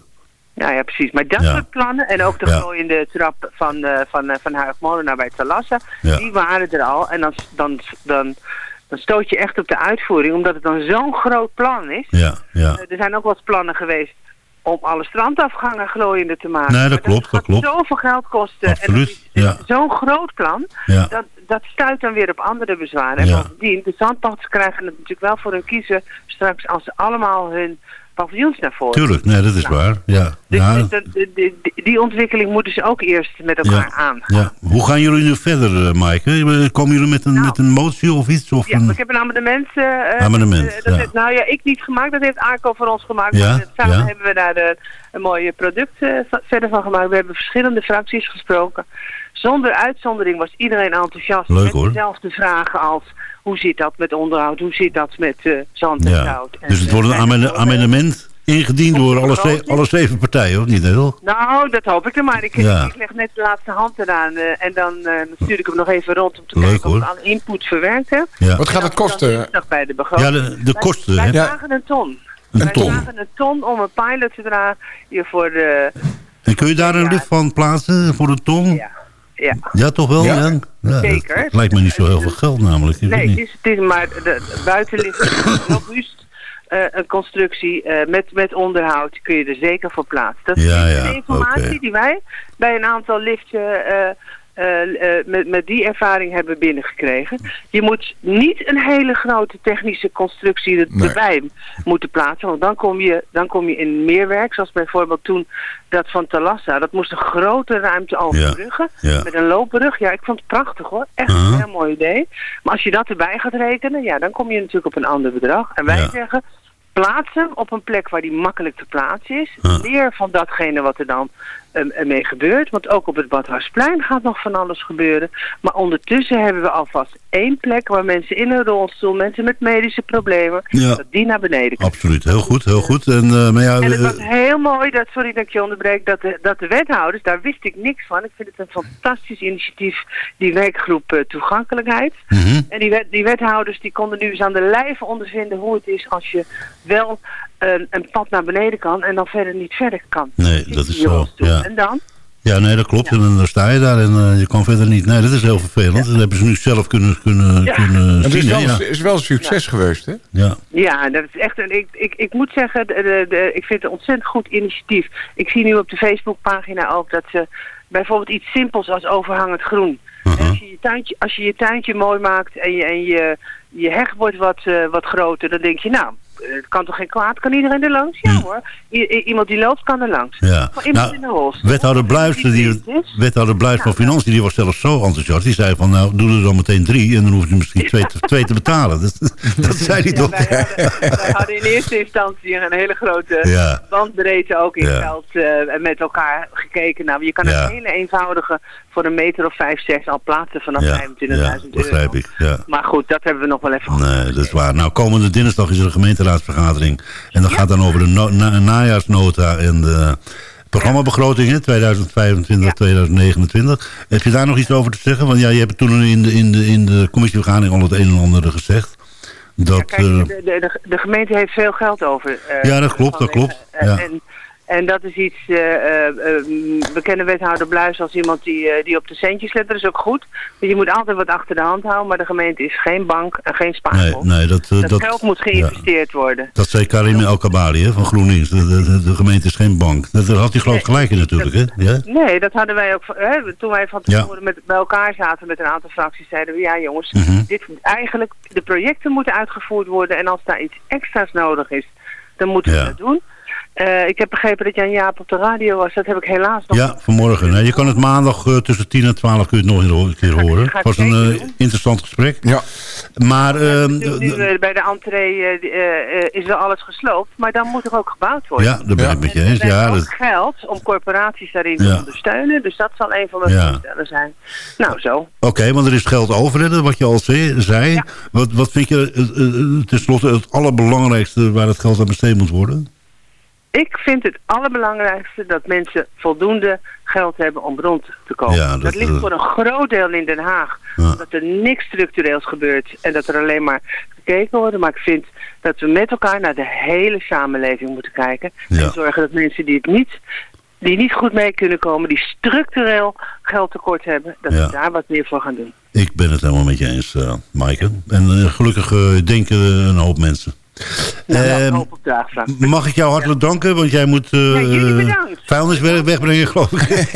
Ja, ja, precies. Maar dat soort plannen en ook de glooiende trap van, eh van, eh, van Huig Molenaar bij Talassa, die waren er al. En dan, dan, dan, dan stoot je echt op de uitvoering, omdat het dan zo'n groot plan is. Ja, ja. Eh, er zijn ook wat plannen geweest om alle strandafgangen glooiende te maken. Nee, dat klopt, dat klopt. zoveel geld kosten. Absoluut, En dat ja. zo'n groot plan, Ja. dat, dat stuit dan weer op andere bezwaren. En Ja. bovendien, de zandpachters krijgen het natuurlijk wel voor hun kiezen straks als ze allemaal hun paviljoens naar voren. Tuurlijk, nee, dat is Nou, waar. Ja. Dus, ja, dus dat- die, die, ontwikkeling moeten ze ook eerst met elkaar aan. ja. Hoe gaan jullie nu verder, eh, Maaike? Komen jullie met een, met een motie of iets? Of Nou. Ja, een... ik heb een amendement. eh, eh, Amendement, eh, dat ja. heeft- nou ja, ik niet gemaakt. Dat heeft Arco voor ons gemaakt. Ja, Maar samen ja. hebben we daar eh, een mooie product eh, va- verder van gemaakt. We hebben verschillende fracties gesproken. Zonder uitzondering was iedereen enthousiast. Leuk, met hoor. dezelfde vragen als... Hoe zit dat met onderhoud? Hoe zit dat met eh, zand en ja. zout? En, Dus het wordt een eh, amende- en- amendement ingediend door alle, ze- alle zeven partijen, of niet? Nederland? Nou, dat hoop ik er maar. Ik, Ja. ik leg net de laatste hand eraan. eh, en dan, eh, dan stuur ik hem nog even rond om te Leuk, kijken of ik hoor. alle input verwerkt heb. Ja. Wat gaat het kosten? Bij de begroting. Ja, de, de Wij- kosten, Wij hè? vragen een ton. Een wij ton. vragen een ton om een pilot te dragen hier voor de... En kun je daar een lift van plaatsen voor een ton? Ja. Ja. Ja, toch wel? Ja. Ja. Ja, Zeker. Lijkt me niet zo heel veel geld namelijk. Ik Nee, het is, het is maar de, buitenlicht is robuust. eh, een constructie eh, met, met onderhoud kun je er zeker voor plaatsen. Dat is Ja, de ja, informatie die wij bij een aantal liften eh, eh, met, met die ervaring hebben binnengekregen. Je moet niet een hele grote technische constructie er- Nee. erbij moeten plaatsen. Want dan kom, je, dan kom je in meer werk. Zoals bijvoorbeeld toen dat van Talassa. Dat moest een grote ruimte overbruggen. ja. Met een loopbrug. Ja, ik vond het prachtig hoor. Echt Uh-huh. een heel mooi idee. Maar als je dat erbij gaat rekenen, ja, dan kom je natuurlijk op een ander bedrag. En wij Ja. zeggen, plaats hem op een plek waar die makkelijk te plaatsen is. Ja. Leer van datgene wat er dan um, ermee gebeurt. Want ook op het Badhuisplein gaat nog van alles gebeuren. Maar ondertussen hebben we alvast één plek waar mensen in een rolstoel, mensen met medische problemen, Ja. dat die naar beneden kunnen. Absoluut, heel goed, heel goed. En, eh, maar ja, En het eh, was heel mooi, dat, sorry dat ik je onderbreek, dat de, dat de wethouders, daar wist ik niks van. Ik vind het een fantastisch initiatief, die werkgroep eh, toegankelijkheid. mhm. En die, wet, die wethouders die konden nu eens aan de lijve ondervinden hoe het is als je wel een, een pad naar beneden kan en dan verder niet verder kan. Nee, dat is zo, ja. En dan? ja, nee, dat klopt. En dan sta je daar en eh, je kan verder niet. Nee, dat is heel vervelend. Dat hebben ze nu zelf kunnen, kunnen, Ja. kunnen Het is zien. wel, Ja. is wel een succes geweest, hè? Ja. Ja, dat is echt een, ik, ik, ik moet zeggen, de, de, de- ik vind het een ontzettend goed initiatief. Ik zie nu op de Facebookpagina ook dat ze bijvoorbeeld iets simpels als overhangend groen. Uh-huh. En als, je je tuintje, als je je tuintje mooi maakt en je, en je, je heg wordt wat, eh, wat groter, dan denk je, nou, het kan toch geen kwaad, kan iedereen er langs? Ja hoor, I- i- iemand die loopt kan er langs. Ja. Iemand Nou, in rolstoel. Wethouder Bluijster, die, is. wethouder van Financiën, die was zelfs zo enthousiast. Die zei van, nou, doe er dan meteen drie en dan hoef je misschien twee te, (laughs) twee te betalen. Dat, dat zei hij Ja, toch? wij, hadden, wij hadden in eerste instantie een hele grote Ja. bandbreedte ook in Ja. geld eh, met elkaar gekeken. Nou, je kan Ja. een hele eenvoudige voor een meter of vijf, zes al plaatsen vanaf Ja, 25.000 ja, euro. begrijp ik. Ja. Maar goed, dat hebben we nog wel even Nee, dat is waar. Nou, komende dinsdag is er een En dat gaat dan over de no- na- najaarsnota en de programmabegrotingen 2025, 2029. Heb je daar nog iets over te zeggen? Want ja, je hebt toen in de, in de, in de commissievergadering al het een en ander gezegd. Dat, Kijk, eh, de, de, gemeente heeft veel geld over. eh, Ja, dat klopt, dat klopt, eh, ja. En, en dat is iets, eh, we kennen wethouder Bluis als iemand die, die op de centjes let. Dat is ook goed. Want je moet altijd wat achter de hand houden. Maar de gemeente is geen bank en geen nee, spaarpot. nee, dat, eh, dat, dat, geld moet geïnvesteerd worden. dat zei Karim El Kabali hè, van GroenLinks. De, de, de- de gemeente is geen bank. Dat, daar had hij geloof ik gelijk in natuurlijk. Hè? Ja? Nee, dat hadden wij ook. Hè, toen wij van Ja. tevoren met, bij elkaar zaten met een aantal fracties, zeiden we: ja, jongens, Mhm. dit, eigenlijk, de projecten moeten uitgevoerd worden. En als daar iets extra's nodig is, dan moeten we dat doen. Eh, ik heb begrepen dat Jan Jaap op de radio was. Dat heb ik helaas nog Ja, vanmorgen. Nee, je kan het maandag eh, tussen 10 en 12 kun je het nog een keer horen. Het was een eh, interessant gesprek. Ja. Maar ehm, Nu, nu, bij de entree eh, eh, eh, is wel alles gesloopt, maar dan moet er ook gebouwd worden. ja, daar ben Ja. ik met je En eens. Ja, ook dat, geld om corporaties daarin te Ja. ondersteunen. Dus dat zal een van mijn Ja. voorstellen zijn. Nou, zo. Oké, want er is geld over, wat je al zei. Ja. Wat, wat vind je tenslotte het allerbelangrijkste waar het geld aan besteed moet worden? Ik vind het allerbelangrijkste dat mensen voldoende geld hebben om rond te komen. Ja, dat, dat, ligt voor een groot deel in Den Haag. Ja. Dat er niks structureels gebeurt en dat er alleen maar gekeken wordt. Maar ik vind dat we met elkaar naar de hele samenleving moeten kijken. Ja. En zorgen dat mensen die het niet, die niet goed mee kunnen komen, die structureel geldtekort hebben, dat Ja. we daar wat meer voor gaan doen. Ik ben het helemaal met je eens, eh Maaike. En eh, gelukkig eh, denken een hoop mensen. Nou, ja, Ehm. Mag ik jou hartelijk danken, want jij moet eh bedankt. vuilniswerk wegbrengen, geloof ik.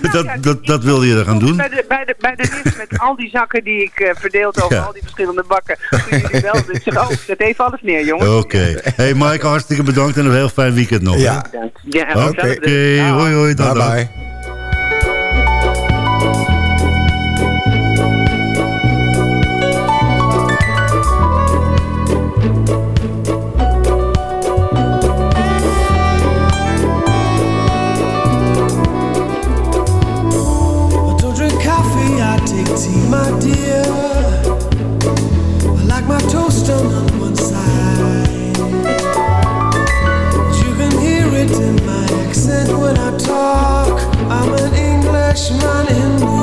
(laughs) dat, dat, dat wilde je er gaan doen. Bij de, bij, de, bij de lift met al die zakken die ik eh, verdeeld over Ja. al die verschillende bakken. Toen jullie wel, (laughs) dus zeg, oh, zet even alles neer, jongens. Oké. Hey Mike, hartstikke bedankt en een heel fijn weekend nog. Ja. Ja, Oké, hoi hoi. dag, Bye bye. freshman in me.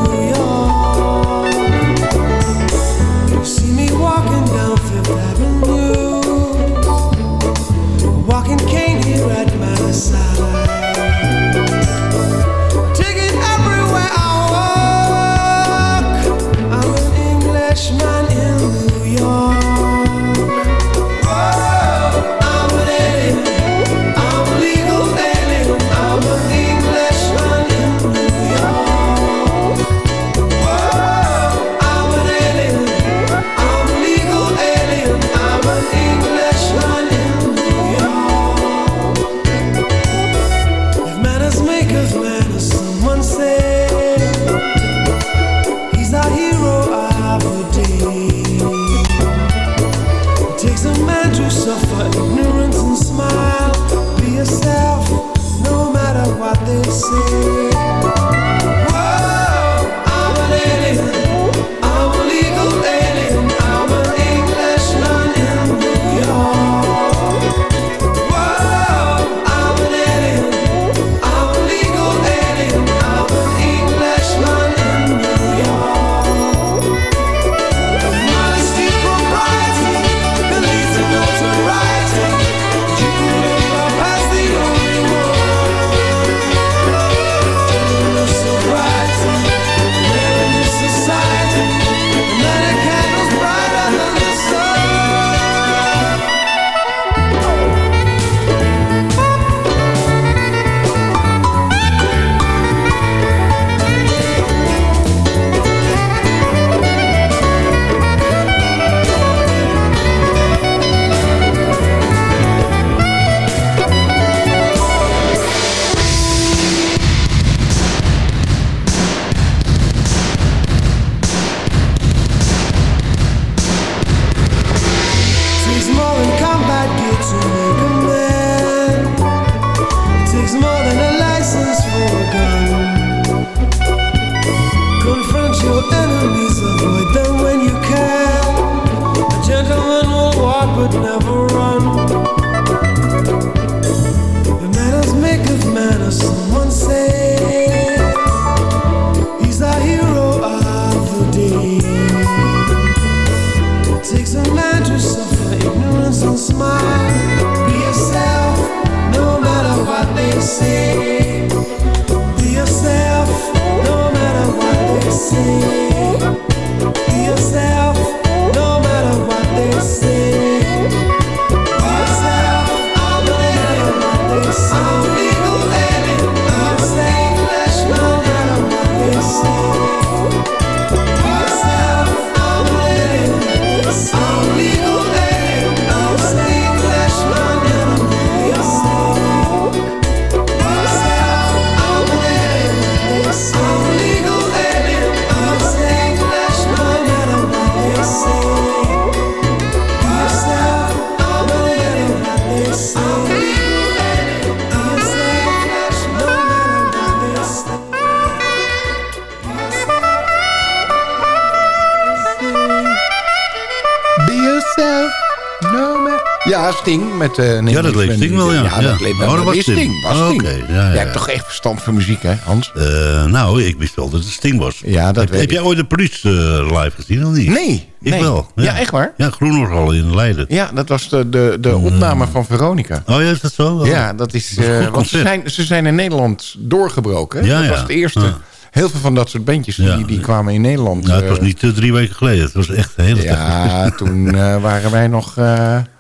Sting met een Ja, dat leek Sting wel, ja. Ja, dat Ja. Oh, wel. dat Dat was Sting. Was Sting. oké. Ja, ja, Jij ja. hebt toch echt verstand van muziek, hè, Hans? Eh, nou, ik wist wel dat het Sting was. Ja, dat heb, weet heb jij ooit de police eh, live gezien of niet? Nee. Ik nee. wel. Ja. echt waar? Ja, Groenorgal in Leiden. Ja, dat was de, de, de opname van Veronica. Oh ja, is dat zo? Oh. Ja, dat is... Dat is want ze zijn, ze zijn in Nederland doorgebroken. Ja, dat ja. was het eerste. Ja. Heel veel van dat soort bandjes Ja. die, die kwamen in Nederland. Nou, het was niet drie weken geleden. Het was echt een hele tijd. Ja, toen waren wij nog...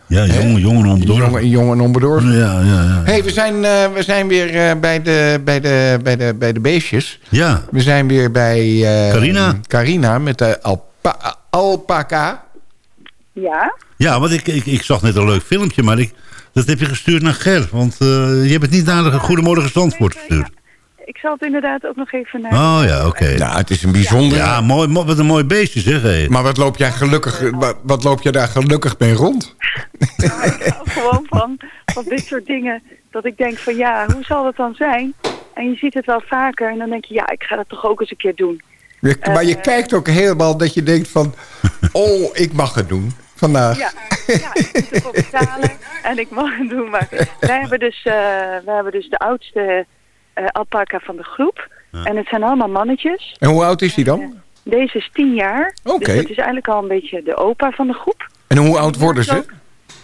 Ja, jongen, jongen onbedorven. Jongen, jongen onbedorven. Ja, ja, ja. hey, we zijn, eh, we zijn weer eh, bij, de, bij, de, bij, de, bij de beestjes. Ja. We zijn weer bij... eh, Carina. Carina met de alpa alpaca. Ja? Ja, want ik, ik, ik zag net een leuk filmpje, maar ik, dat heb je gestuurd naar Ger. Want eh, je hebt het niet naar de Goedemorgen Zandvoort gestuurd. Ik zal het inderdaad ook nog even naar... Oh ja, oké. Ja, het is een bijzondere... Ja, mooi, mo- wat een mooi beestje zeg. hé. Maar wat loop jij gelukkig, wat, wat loop je daar gelukkig mee rond? (laughs) Ik hou gewoon van, van dit soort dingen. Dat ik denk van ja, hoe zal het dan zijn? En je ziet het wel vaker en dan denk je ja, ik ga dat toch ook eens een keer doen. Je- maar je Eh. kijkt ook helemaal dat je denkt van... (laughs) Oh, ik mag het doen vandaag. Ja, ja ik moet ervoor betalen en ik mag het doen. Maar wij hebben dus, eh, wij hebben dus de oudste alpaca van de groep. En het zijn allemaal mannetjes. En hoe oud is hij dan? Deze is tien jaar. Oké. Dus dat is eigenlijk al een beetje de opa van de groep. En hoe oud worden ze?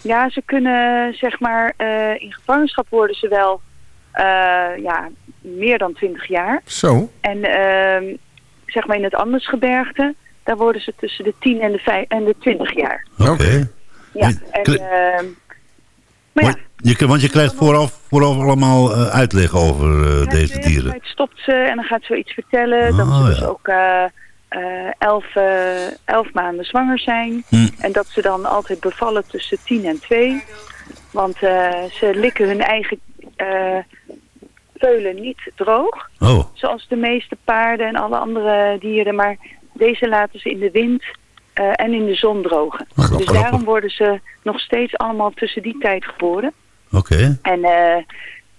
Ja, ze kunnen zeg maar eh, in gevangenschap worden ze wel eh, ja, meer dan 20 jaar. Zo. En ehm, zeg maar in het Andersgebergte, daar worden ze tussen de 10 en de, vijf- en de 20 jaar. Oké. Ja, en, ehm, maar ja, je, want je krijgt vooraf, vooraf allemaal eh, uitleg over eh, deze dieren. Het stopt ze en dan gaat ze iets vertellen dat Oh, ze dus ja. ook eh, elf, elf maanden zwanger zijn. Hm. En dat ze dan altijd bevallen tussen 10 en 2. Want ze likken hun eigen veulen niet droog. Oh, Zoals de meeste paarden en alle andere dieren. Maar deze laten ze in de wind en in de zon drogen. Grappig. Dus daarom worden ze nog steeds allemaal tussen die tijd geboren. Oké. En eh,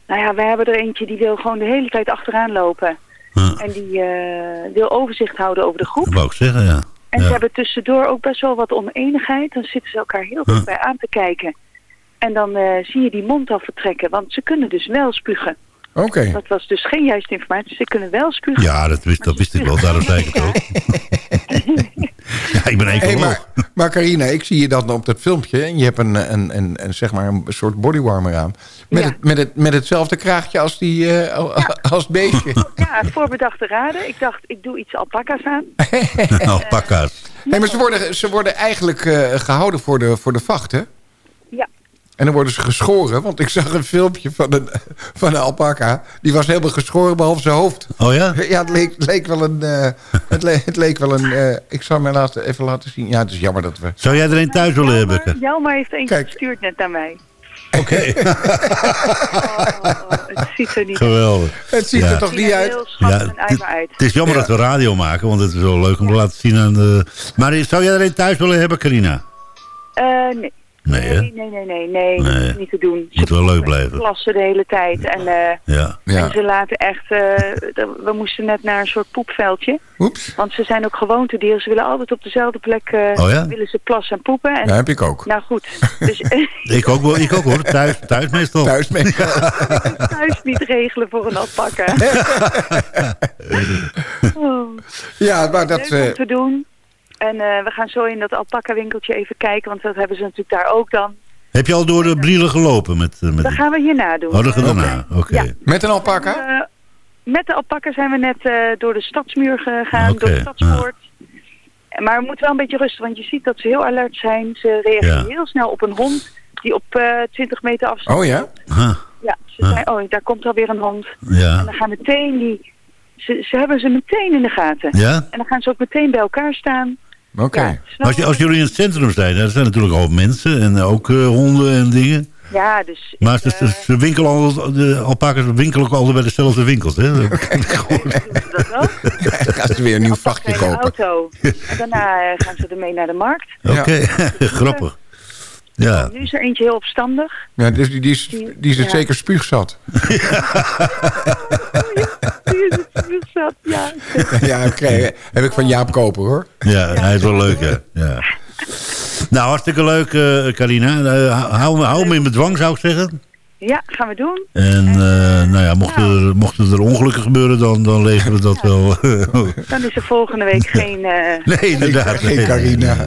nou ja, we hebben er eentje die wil gewoon de hele tijd achteraan lopen. Ja. En die eh, wil overzicht houden over de groep. Dat wou ik zeggen, ja. En ze hebben tussendoor ook best wel wat oneenigheid. Dan zitten ze elkaar heel dichtbij aan te kijken. En dan eh, zie je die mond al vertrekken. Want ze kunnen dus wel spugen. Oké. Dat was dus geen juiste informatie. Ze kunnen wel spugen. Ja, dat wist, dat wist ik wel, daarom zei ik het ook. (laughs) ik ben Hey, ecoloog. maar, maar Carina, ik zie je dan op dat filmpje... en je hebt een, een, een, een, zeg maar een soort bodywarmer aan. Met, Ja. het, met, het, met hetzelfde kraagje als, die, eh, (laughs) als beestje. Ja, voorbedachte raden. Ik dacht, ik doe iets alpaca's aan. (laughs) Alpaca's. Nee, maar ze worden, ze worden eigenlijk eh, gehouden voor de, voor de vacht, hè? Ja. En dan worden ze geschoren, want ik zag een filmpje van een, van een alpaca. Die was helemaal geschoren behalve zijn hoofd. Oh ja? Ja, het leek, leek wel een... eh, het, leek, het leek wel een... eh, ik zal me laten, even laten zien. Ja, het is jammer dat we... Zou jij er een thuis willen hebben? Jelmer heeft eentje Kijk. gestuurd net naar mij. Oké, (laughs) (laughs) Oh, het ziet er niet geweldig. Het ziet Ja. er toch niet uit? en het, is jammer Ja. dat we radio maken, want het is wel leuk om te laten zien aan de... Maar zou jij er een thuis willen hebben, Carina? Eh, nee. Nee, hè? Nee, nee, nee, nee, nee, dat Nee. is niet te doen. Moet wel leuk blijven. plassen de hele tijd. En, eh, Ja. Ja. en ze laten echt... eh, de- we moesten net naar een soort poepveldje. Oeps. Want ze zijn ook gewoontedieren. Ze willen altijd op dezelfde plek... eh, Oh ja? willen ze plassen en poepen. En, Ja, heb ik ook. Nou goed. (laughs) Dus Ik ook, wel, ik ook hoor, thuis, thuis meestal. Thuis mee. (laughs) thuis niet regelen voor een alpaca. (laughs) oh. Ja, maar dat... Leuk om eh, te doen. En eh, we gaan zo in dat alpaca winkeltje even kijken. Want dat hebben ze natuurlijk daar ook dan. Heb je al door de brielen gelopen? Met, eh, met Dat gaan we hierna doen. Oh, dat gaat daarna. Oké. Ja. met een alpaca? Eh, met de alpaca zijn we net eh, door de stadsmuur gegaan, door de stadspoort. Maar we moeten wel een beetje rusten, want je ziet dat ze heel alert zijn. Ze reageren Ja. heel snel op een hond die op eh 20 meter afstand Oh ja? Huh, Ja, ze zijn, oh, daar komt alweer een hond. ja. En dan gaan meteen die... Ze, ze hebben ze meteen in de gaten. Ja? En dan gaan ze ook meteen bij elkaar staan. Oké. Ja, snel- Als, je, als jullie in het centrum zijn, er zijn natuurlijk ook mensen en ook eh, honden en dingen. Ja, dus... Maar ik, ze, ze, eh, ze winkelen al, de alpaca's winkelen ook altijd bij dezelfde winkels. Hè? dat wel? (laughs) Dan gaan ze weer een nieuw de kopen. auto. En daarna eh, gaan ze ermee naar de markt. Oké, (laughs) grappig. Ja. Nu is er eentje heel opstandig. Ja, dus die, die, is, die is het Ja. zeker spuugzat. (laughs) Die is het zo zat, ja. (laughs) ja, oké. Heb ik van Jaap Koper, hoor. ja, hij is wel leuk, hè. Ja. Nou, hartstikke leuk, eh Carina. Eh, hou, me- hou me in bedwang, zou ik zeggen. Ja, gaan we doen. En eh, nou ja, mochten er, mochten er ongelukken gebeuren, dan, dan lezen we dat wel. (laughs) Dan is er volgende week geen... eh, nee, inderdaad. Geen nee, Carina. (laughs)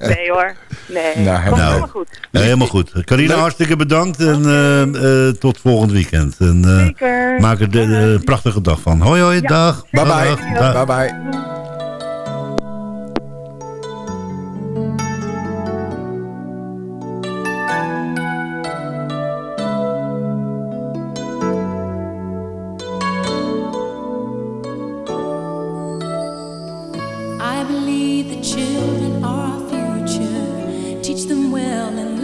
nee hoor. Nee, Nou, komt nou. helemaal goed. Ja, helemaal goed. Carina, hartstikke bedankt. En eh, eh, tot volgend weekend. En, eh, Zeker. maak er een prachtige dag van. Hoi, hoi, Ja. dag.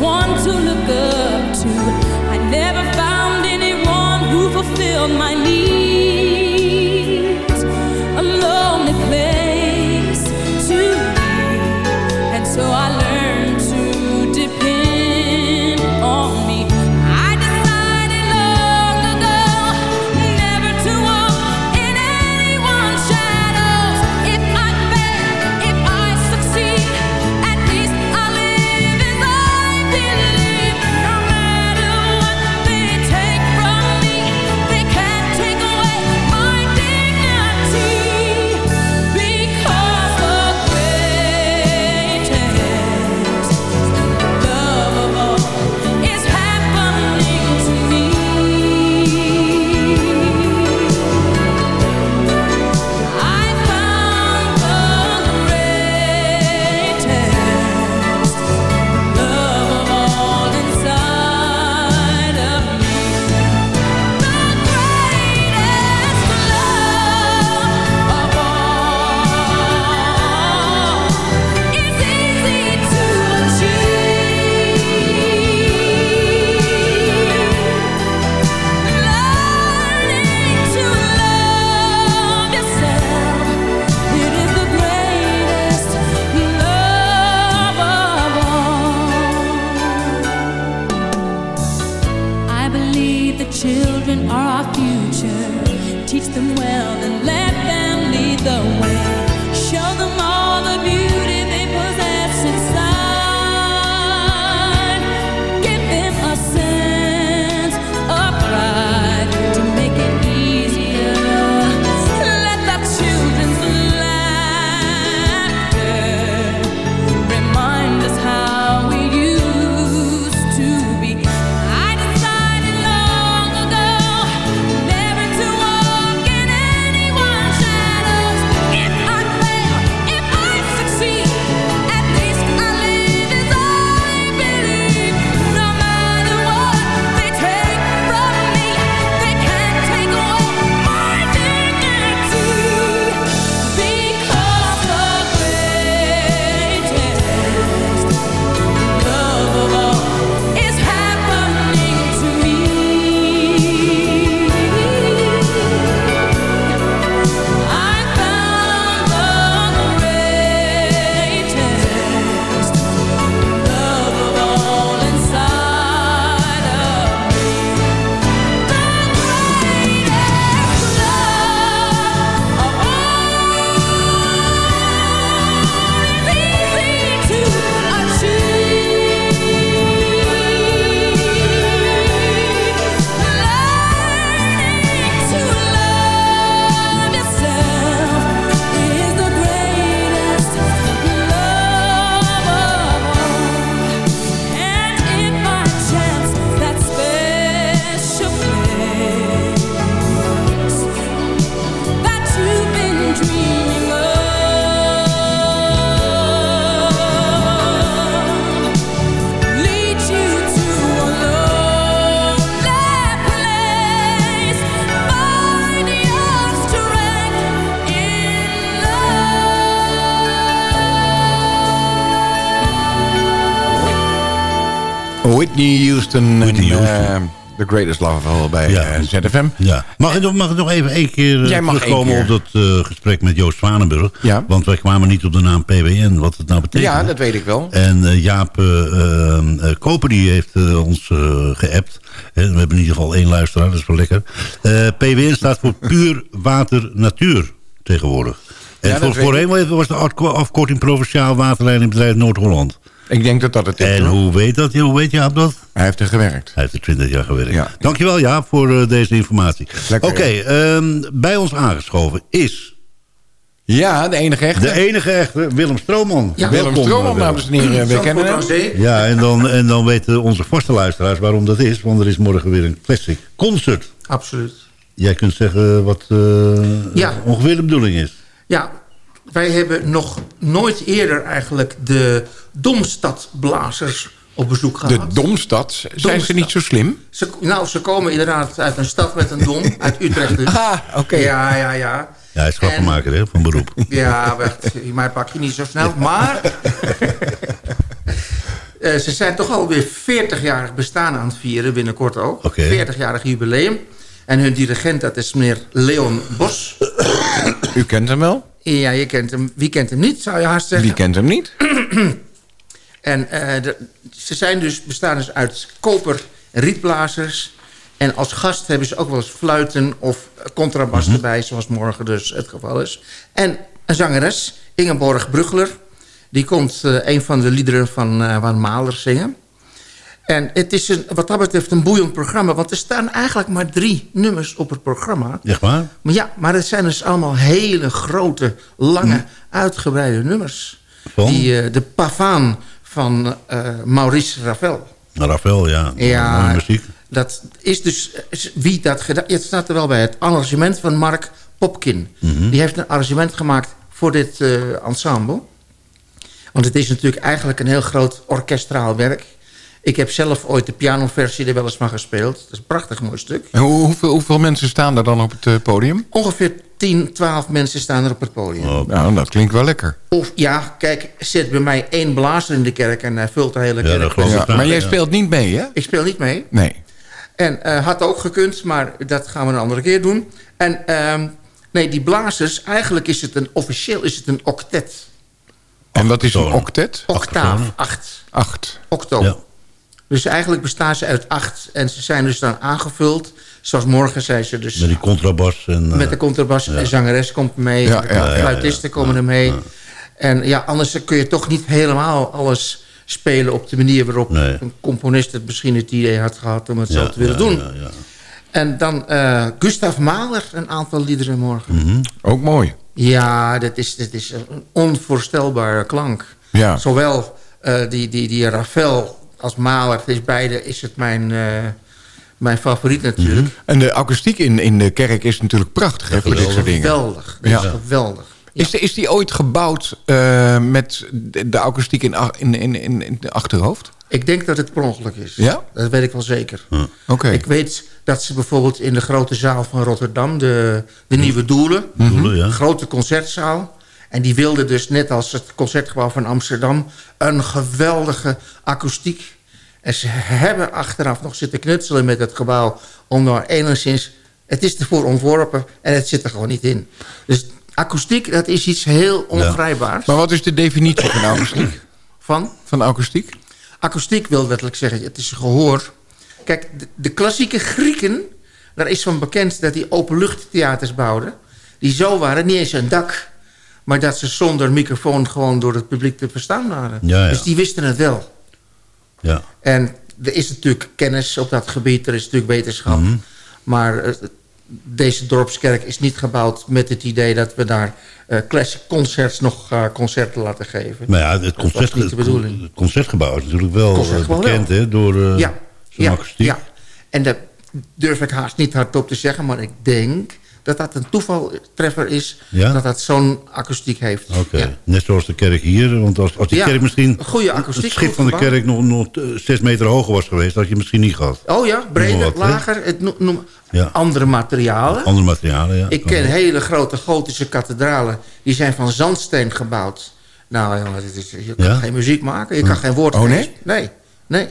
one to look up to. I never found anyone who fulfilled my need. De ehm, The Greatest Love bij. Eh, ZFM. Ja. Mag, ik nog, mag ik nog even één keer eh, terugkomen op dat eh, gesprek met Joost Zwanenburg? Ja. Want wij kwamen niet op de naam PWN, wat het nou betekent. Ja, dat weet ik wel. En Jaap uh, Koper die heeft ons geappt. we hebben in ieder geval één luisteraar, dat is wel lekker. PWN staat voor (laughs) Puur Water Natuur tegenwoordig. En voorheen was de afkorting Provinciaal Waterleidingbedrijf Noord-Holland. Ik denk dat dat het is. En hoe weet, dat, hoe weet Jaap dat? Hij heeft er gewerkt. Hij heeft er 20 jaar gewerkt. Ja. Dankjewel ja, voor eh, deze informatie. Oké, ehm, bij ons aangeschoven is... Ja, de enige echte. De enige echte, Willem Strooman. Ja, Willem Strooman, eh, dames en heren. Hem. Ja, en dan, en dan weten onze vaste luisteraars waarom dat is. Want er is morgen weer een classic concert. Absoluut. Jij kunt zeggen wat eh, ongeveer de bedoeling is. Ja, wij hebben nog nooit eerder eigenlijk de Domstadblazers op bezoek De gehad. Domstad. Zijn ze niet zo slim? Ze, nou, ze komen inderdaad uit een stad met een dom, uit Utrecht dus. (laughs) Ah, oké. Ja, ja, ja. Ja, hij is grappenmaker hè, van beroep. (laughs) Ja, wacht, mij pak je niet zo snel. Maar (laughs) eh, ze zijn toch alweer 40-jarig bestaan aan het vieren, binnenkort ook. Oké. 40-jarig jubileum. En hun dirigent, dat is meneer Leon Bos. U kent hem wel? Ja, je kent hem. Wie kent hem niet, zou je haast zeggen. Wie kent hem niet? (clears throat) En eh, de- ze zijn dus, bestaan dus uit koper rietblazers. En als gast hebben ze ook wel eens fluiten of contrabas erbij... zoals morgen dus het geval is. En een zangeres, Ingeborg Brugler... die komt eh, een van de liederen van, eh van Mahler zingen. En het is een, wat dat betreft een boeiend programma... want er staan eigenlijk maar drie nummers op het programma. Echt waar? Maar ja, maar het zijn dus allemaal hele grote, lange, uitgebreide nummers. Van? Die, eh, de pavaan van eh, Maurice Ravel. Nou, Rafael, ja. Ja, Mooie muziek. dat is dus wie dat gedaan... Het staat er wel bij, het arrangement van Mark Popkin. Mhm. Die heeft een arrangement gemaakt voor dit eh, ensemble. Want het is natuurlijk eigenlijk een heel groot orkestraal werk. Ik heb zelf ooit de pianoversie er wel eens van gespeeld. Dat is een prachtig mooi stuk. En hoe- hoeveel, hoeveel mensen staan er dan op het eh, podium? Ongeveer 10, 12 mensen staan er op het podium. Oh, Nou, dat klinkt wel lekker. Of ja, kijk, zet bij mij één blazer in de kerk en hij vult de hele Ja, kerk. Ja, maar jij speelt niet mee, hè? Ik speel niet mee. Nee. En eh, had ook gekund, maar dat gaan we een andere keer doen. En ehm, nee, die blazers, eigenlijk is het een, officieel is het een octet. En wat is een octet? Octaaf, acht. Acht. Octo. Ja. Dus eigenlijk bestaan ze uit acht. En ze zijn dus dan aangevuld. Zoals morgen zijn ze dus Met die contrabas. En, eh, met de contrabas. En zangeres komt mee. Ja, de ja, fluitisten komen er mee. En ja, anders kun je toch niet helemaal alles spelen op de manier waarop Nee. een componist het misschien het idee had gehad om het zo te willen ja, doen. ja, ja. En dan eh Gustav Mahler, een aantal liederen morgen. Mhm. Ook mooi. Ja, dat is, dat is een onvoorstelbare klank. Ja. Zowel eh, die, die, die Ravel als Mahler, het is beide is het mijn, eh, mijn favoriet natuurlijk. En de akoestiek in, in de kerk is natuurlijk prachtig hè, voor dit soort dingen. Geweldig, dat Ja. is geweldig. Is, de- is die ooit gebouwd eh, met de, de akoestiek in, in, in, in, in de achterhoofd? Ik denk dat het per ongeluk is. Ja? Dat weet ik wel zeker. Oké. Ik weet dat ze bijvoorbeeld in de grote zaal van Rotterdam... de, de Nieuwe Doelen, Doelen, ja. een grote concertzaal... en die wilden dus net als het Concertgebouw van Amsterdam... een geweldige akoestiek. En ze hebben achteraf nog zitten knutselen met het gebouw... om daar enigszins... Het is ervoor ontworpen en het zit er gewoon niet in. Dus akoestiek, dat is iets heel ongrijpbaars. Maar wat is de definitie van akoestiek? Van? Van akoestiek? Akoestiek wil letterlijk zeggen, het is gehoor. Kijk, de, de klassieke Grieken, daar is van bekend dat die openluchttheaters bouwden. Die zo waren, niet eens een dak. Maar dat ze zonder microfoon gewoon door het publiek te verstaan waren. Ja, ja. Dus die wisten het wel. Ja. En er is natuurlijk kennis op dat gebied, er is natuurlijk wetenschap. Mhm. Maar eh, deze dorpskerk is niet gebouwd met het idee dat we daar eh classic concerts nog eh, concerten laten geven. Maar ja, het, Dat concert, was niet de bedoeling. het concertgebouw is natuurlijk wel bekend wel. hè, door eh ja, ja. En dat durf ik haast niet hardop te zeggen, maar ik denk dat dat een toevaltreffer is Ja? dat dat zo'n akoestiek heeft. Oké, Ja. net zoals de kerk hier. Want als, als die Ja, kerk misschien... een goede akoestiek, Het schip van de kerk nog, nog eh, zes meter hoger was geweest... had je misschien niet gehad. Oh ja, breder, wat, lager, het no- noem, Ja. andere materialen. Andere materialen, ja. Ik ken hele grote gotische kathedralen. Die zijn van zandsteen gebouwd. Nou jongen, dit is, je kan Ja? geen muziek maken. Je kan geen woord Oh, nee? Nee, nee.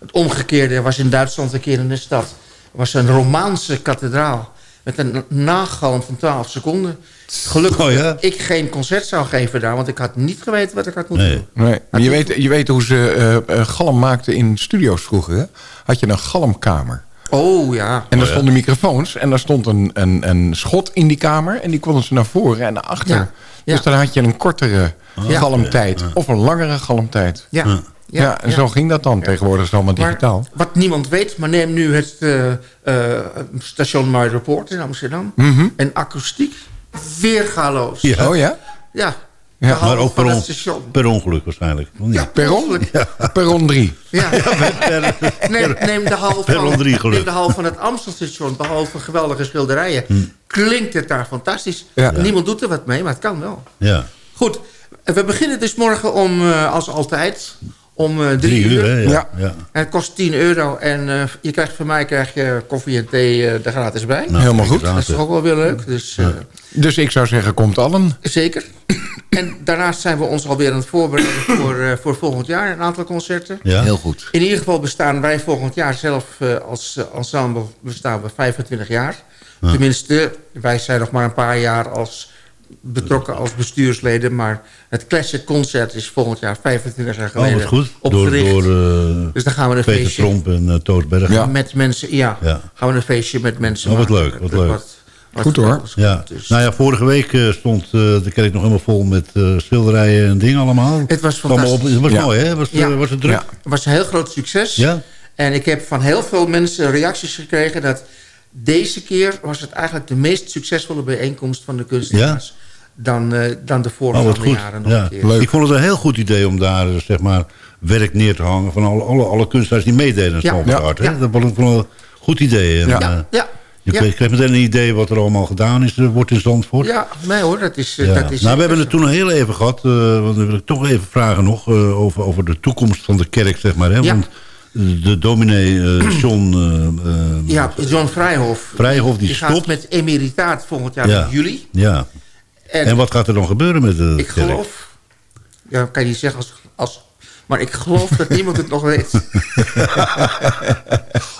Het omgekeerde was in Duitsland een keer in de stad. Was een Romaanse kathedraal. Met een nagalm van 12 seconden. Gelukkig Oh, ja? dat ik geen concert zou geven daar. Want ik had niet geweten wat ik had moeten Nee. doen. Nee. Maar je weet, je weet hoe ze eh, eh, galm maakten in studio's vroeger. Hè? Had je een galmkamer. Oh ja. En daar stonden microfoons. En daar stond een, een, een schot in die kamer. En die konden ze naar voren en naar achter. Ja. Ja. Dus dan had je een kortere Ja. galmtijd. Of een langere galmtijd. Ja. Ja. Ja, en zo ging dat dan. Tegenwoordig is het allemaal Maar digitaal. wat niemand weet, maar neem nu het eh, eh, station My Report in Amsterdam. Mhm. En akoestiek. weergaloos. Ja. Oh ja? Ja. Ja, Maar ook per, on- station. per ongeluk waarschijnlijk. of niet? Ja, Perron? Perron 3. Ja. Per- (laughs) Neem, neem, de hal per van, drie geluk. neem de hal van het Amstelstation, behalve geweldige schilderijen. Klinkt het daar fantastisch. Ja. Niemand doet er wat mee, maar het kan wel. ja. Goed, we beginnen dus morgen om, eh, als altijd, om eh, drie, Drie uur, hè? Ja. Ja. ja. En het kost 10 euro. En eh, je krijgt van mij krijg je koffie en thee eh, er gratis bij. Nou, Helemaal goed. dat is toch ook wel weer leuk. Dus eh, Dus ik zou zeggen, komt allen. zeker. (clears throat) en daarnaast zijn we ons alweer aan het voorbereiden (clears throat) voor, eh, voor volgend jaar. Een aantal concerten. Ja. Heel goed. In ieder geval bestaan wij volgend jaar zelf eh, als ensemble bestaan we 25 jaar. Tenminste, wij zijn nog maar een paar jaar als betrokken als bestuursleden. Maar het Classic Concert is volgend jaar 25 jaar Oh, geleden wat goed. Door, opgericht. door eh, dus dan gaan we een Peter feestje Tromp en uh, Toos. Ja. met mensen. Ja, Ja. gaan we een feestje met mensen Oh, wat maken. leuk, wat leuk. wat Goed, hoor. Ja. Dus Nou ja, vorige week eh, stond eh, de kerk nog helemaal vol met eh, schilderijen en dingen allemaal. Het was op- fantastisch. Het was Ja. mooi, hè? Was, Ja. was het druk? Ja. Het was een heel groot succes. Ja? En ik heb van heel veel mensen reacties gekregen... dat deze keer was het eigenlijk de meest succesvolle bijeenkomst van de kunstenaars... Dan, eh, dan de Oh, vorige jaren nog Ja. een keer. Ik vond het een heel goed idee om daar eh, zeg maar, werk neer te hangen... van alle, alle, alle kunstenaars die meededen aan Ja. Stamford. hè? Ja. Dat vond ik een goed idee. En, Ja. eh, Ja, ja, je ja. kreeg, kreeg meteen een idee wat er allemaal gedaan is, wordt in Zandvoort. ja, nee hoor, dat is... Ja. Dat is nou, we hebben het toen heel even gehad. eh, want dan wil ik toch even vragen nog eh, over, over de toekomst van de kerk, zeg maar. Hè? Ja. Want de dominee eh, John eh, eh. Ja, John Vrijhof. Vrijhof, die, Die gaat stopt. met emeritaat volgend jaar Ja. in juli. Ja. En, En wat gaat er dan gebeuren met de ik kerk? geloof... Ja, kan je niet zeggen als... als maar ik geloof dat niemand het nog weet. (laughs)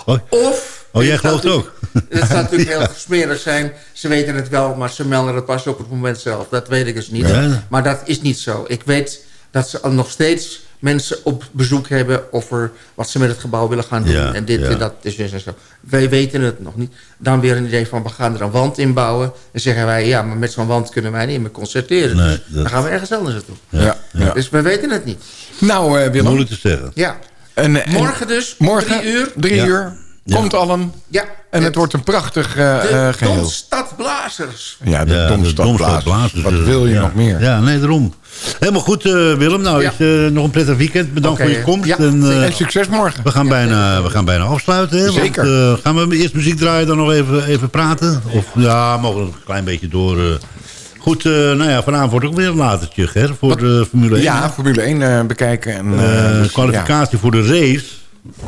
Oh, Of... Oh, jij het gelooft ook? Het zou natuurlijk (laughs) heel smerig zijn. Ze weten het wel, maar ze melden het pas op het moment zelf. Dat weet ik dus niet. Ja. Maar dat is niet zo. Ik weet dat ze nog steeds mensen op bezoek hebben... over wat ze met het gebouw willen gaan doen. Ja, en dit ja. en dat is dus en zo. Wij weten het nog niet. Dan weer een idee van, we gaan er een wand in bouwen. En zeggen wij, ja, maar met zo'n wand kunnen wij niet meer concerteren. Nee, Dus dat- Dan gaan we ergens anders naartoe. Ja. ja. Dus we weten het niet. Nou, eh Willem. Moeilijk te zeggen. Ja. En, en- Morgen dus, morgen, drie uur. Drie Ja. uur. Ja. Komt allen. Ja. En het wordt een prachtig eh, de eh, geheel. Domstad Blazers. Ja, de Ja, de Domstadblazers. Domstadblazers, Wat eh, wil je ja. nog meer? Ja, nee, daarom. Helemaal goed, eh, Willem. Nou, Ja. is, nog een prettig weekend. Bedankt voor je komst. ja, en, eh, En succes morgen. we, gaan bijna, we gaan bijna afsluiten. Hè? Zeker. Want, eh, gaan we eerst muziek draaien, dan nog even, even praten? Of ja, mogen we nog een klein beetje door... eh. Goed, eh, nou ja, vanavond wordt ook weer een latertje, hè, voor de Formule 1. Ja, Formule 1 eh, bekijken. En, dus, kwalificatie voor de race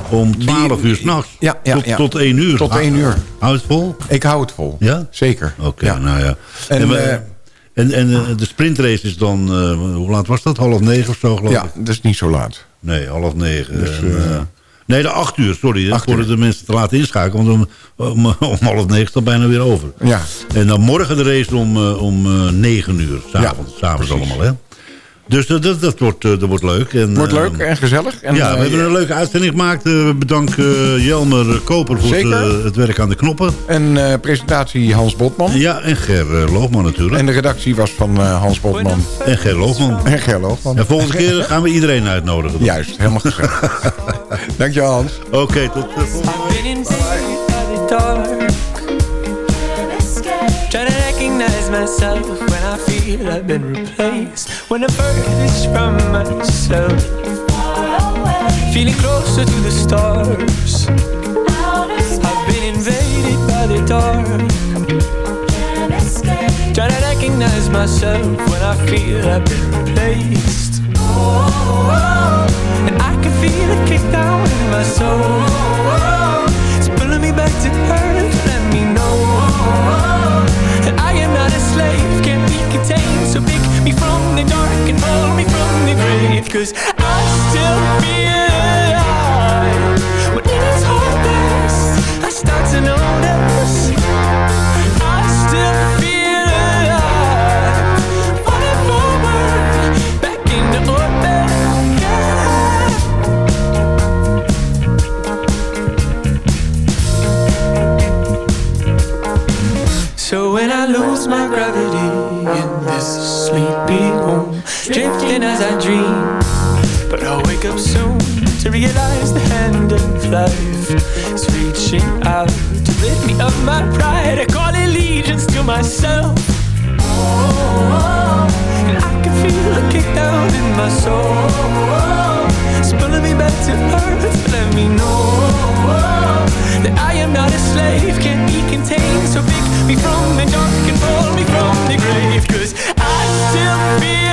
om 12 uur s'nachts. Ja, ja, tot, ja. tot 1 uur. Tot 1 uur. Hou het vol? ja, ik hou het vol. Ja? Zeker. Oké, Ja. nou ja. En, En, eh, en, en eh, de sprintrace is dan, eh, hoe laat was dat? Half negen of zo geloof Ja, ik? dat is niet zo laat. Nee, half negen. Dus, En, nee, de acht uur, sorry. Acht uur. de mensen te laten inschakelen. Want om, om, (laughs) om half negen is het bijna weer over. Ja. En dan morgen de race om, om negen uur. S'avonds, Ja, s'avonds precies. allemaal, hè? Dus dat, dat, dat, wordt, eh, dat wordt leuk. En, Wordt eh, leuk en gezellig. En, ja, eh, we hebben een leuke uitzending gemaakt. Eh, We bedanken eh, Jelmer Koper voor het, eh, het werk aan de knoppen. En eh, presentatie Hans Botman. Ja, en Ger eh, Loogman natuurlijk. En de redactie was van eh, Hans Botman En Ger Loogman. en Ger Loogman. En volgende keer gaan we iedereen uitnodigen. Juist, helemaal gezellig. (laughs) Dankjewel Hans. Oké, tot de volgende myself when I feel I've been replaced. When the furthest from myself. Feeling closer to the stars. I've been invaded by the dark. Trying to recognize myself when I feel I've been replaced. And I can feel it kick down in my soul. It's pulling me back to earth, let me know. The dark and pull me from the grave. Cause I still feel alive. When it is hopeless, I start to notice. life is reaching out to rid me of my pride. I call allegiance to myself. And I can feel it kick down in my soul. It's pulling me back to earth, let me know that I am not a slave. Can't be contained, so pick me from the dark and pull me from the grave. Cause I still feel.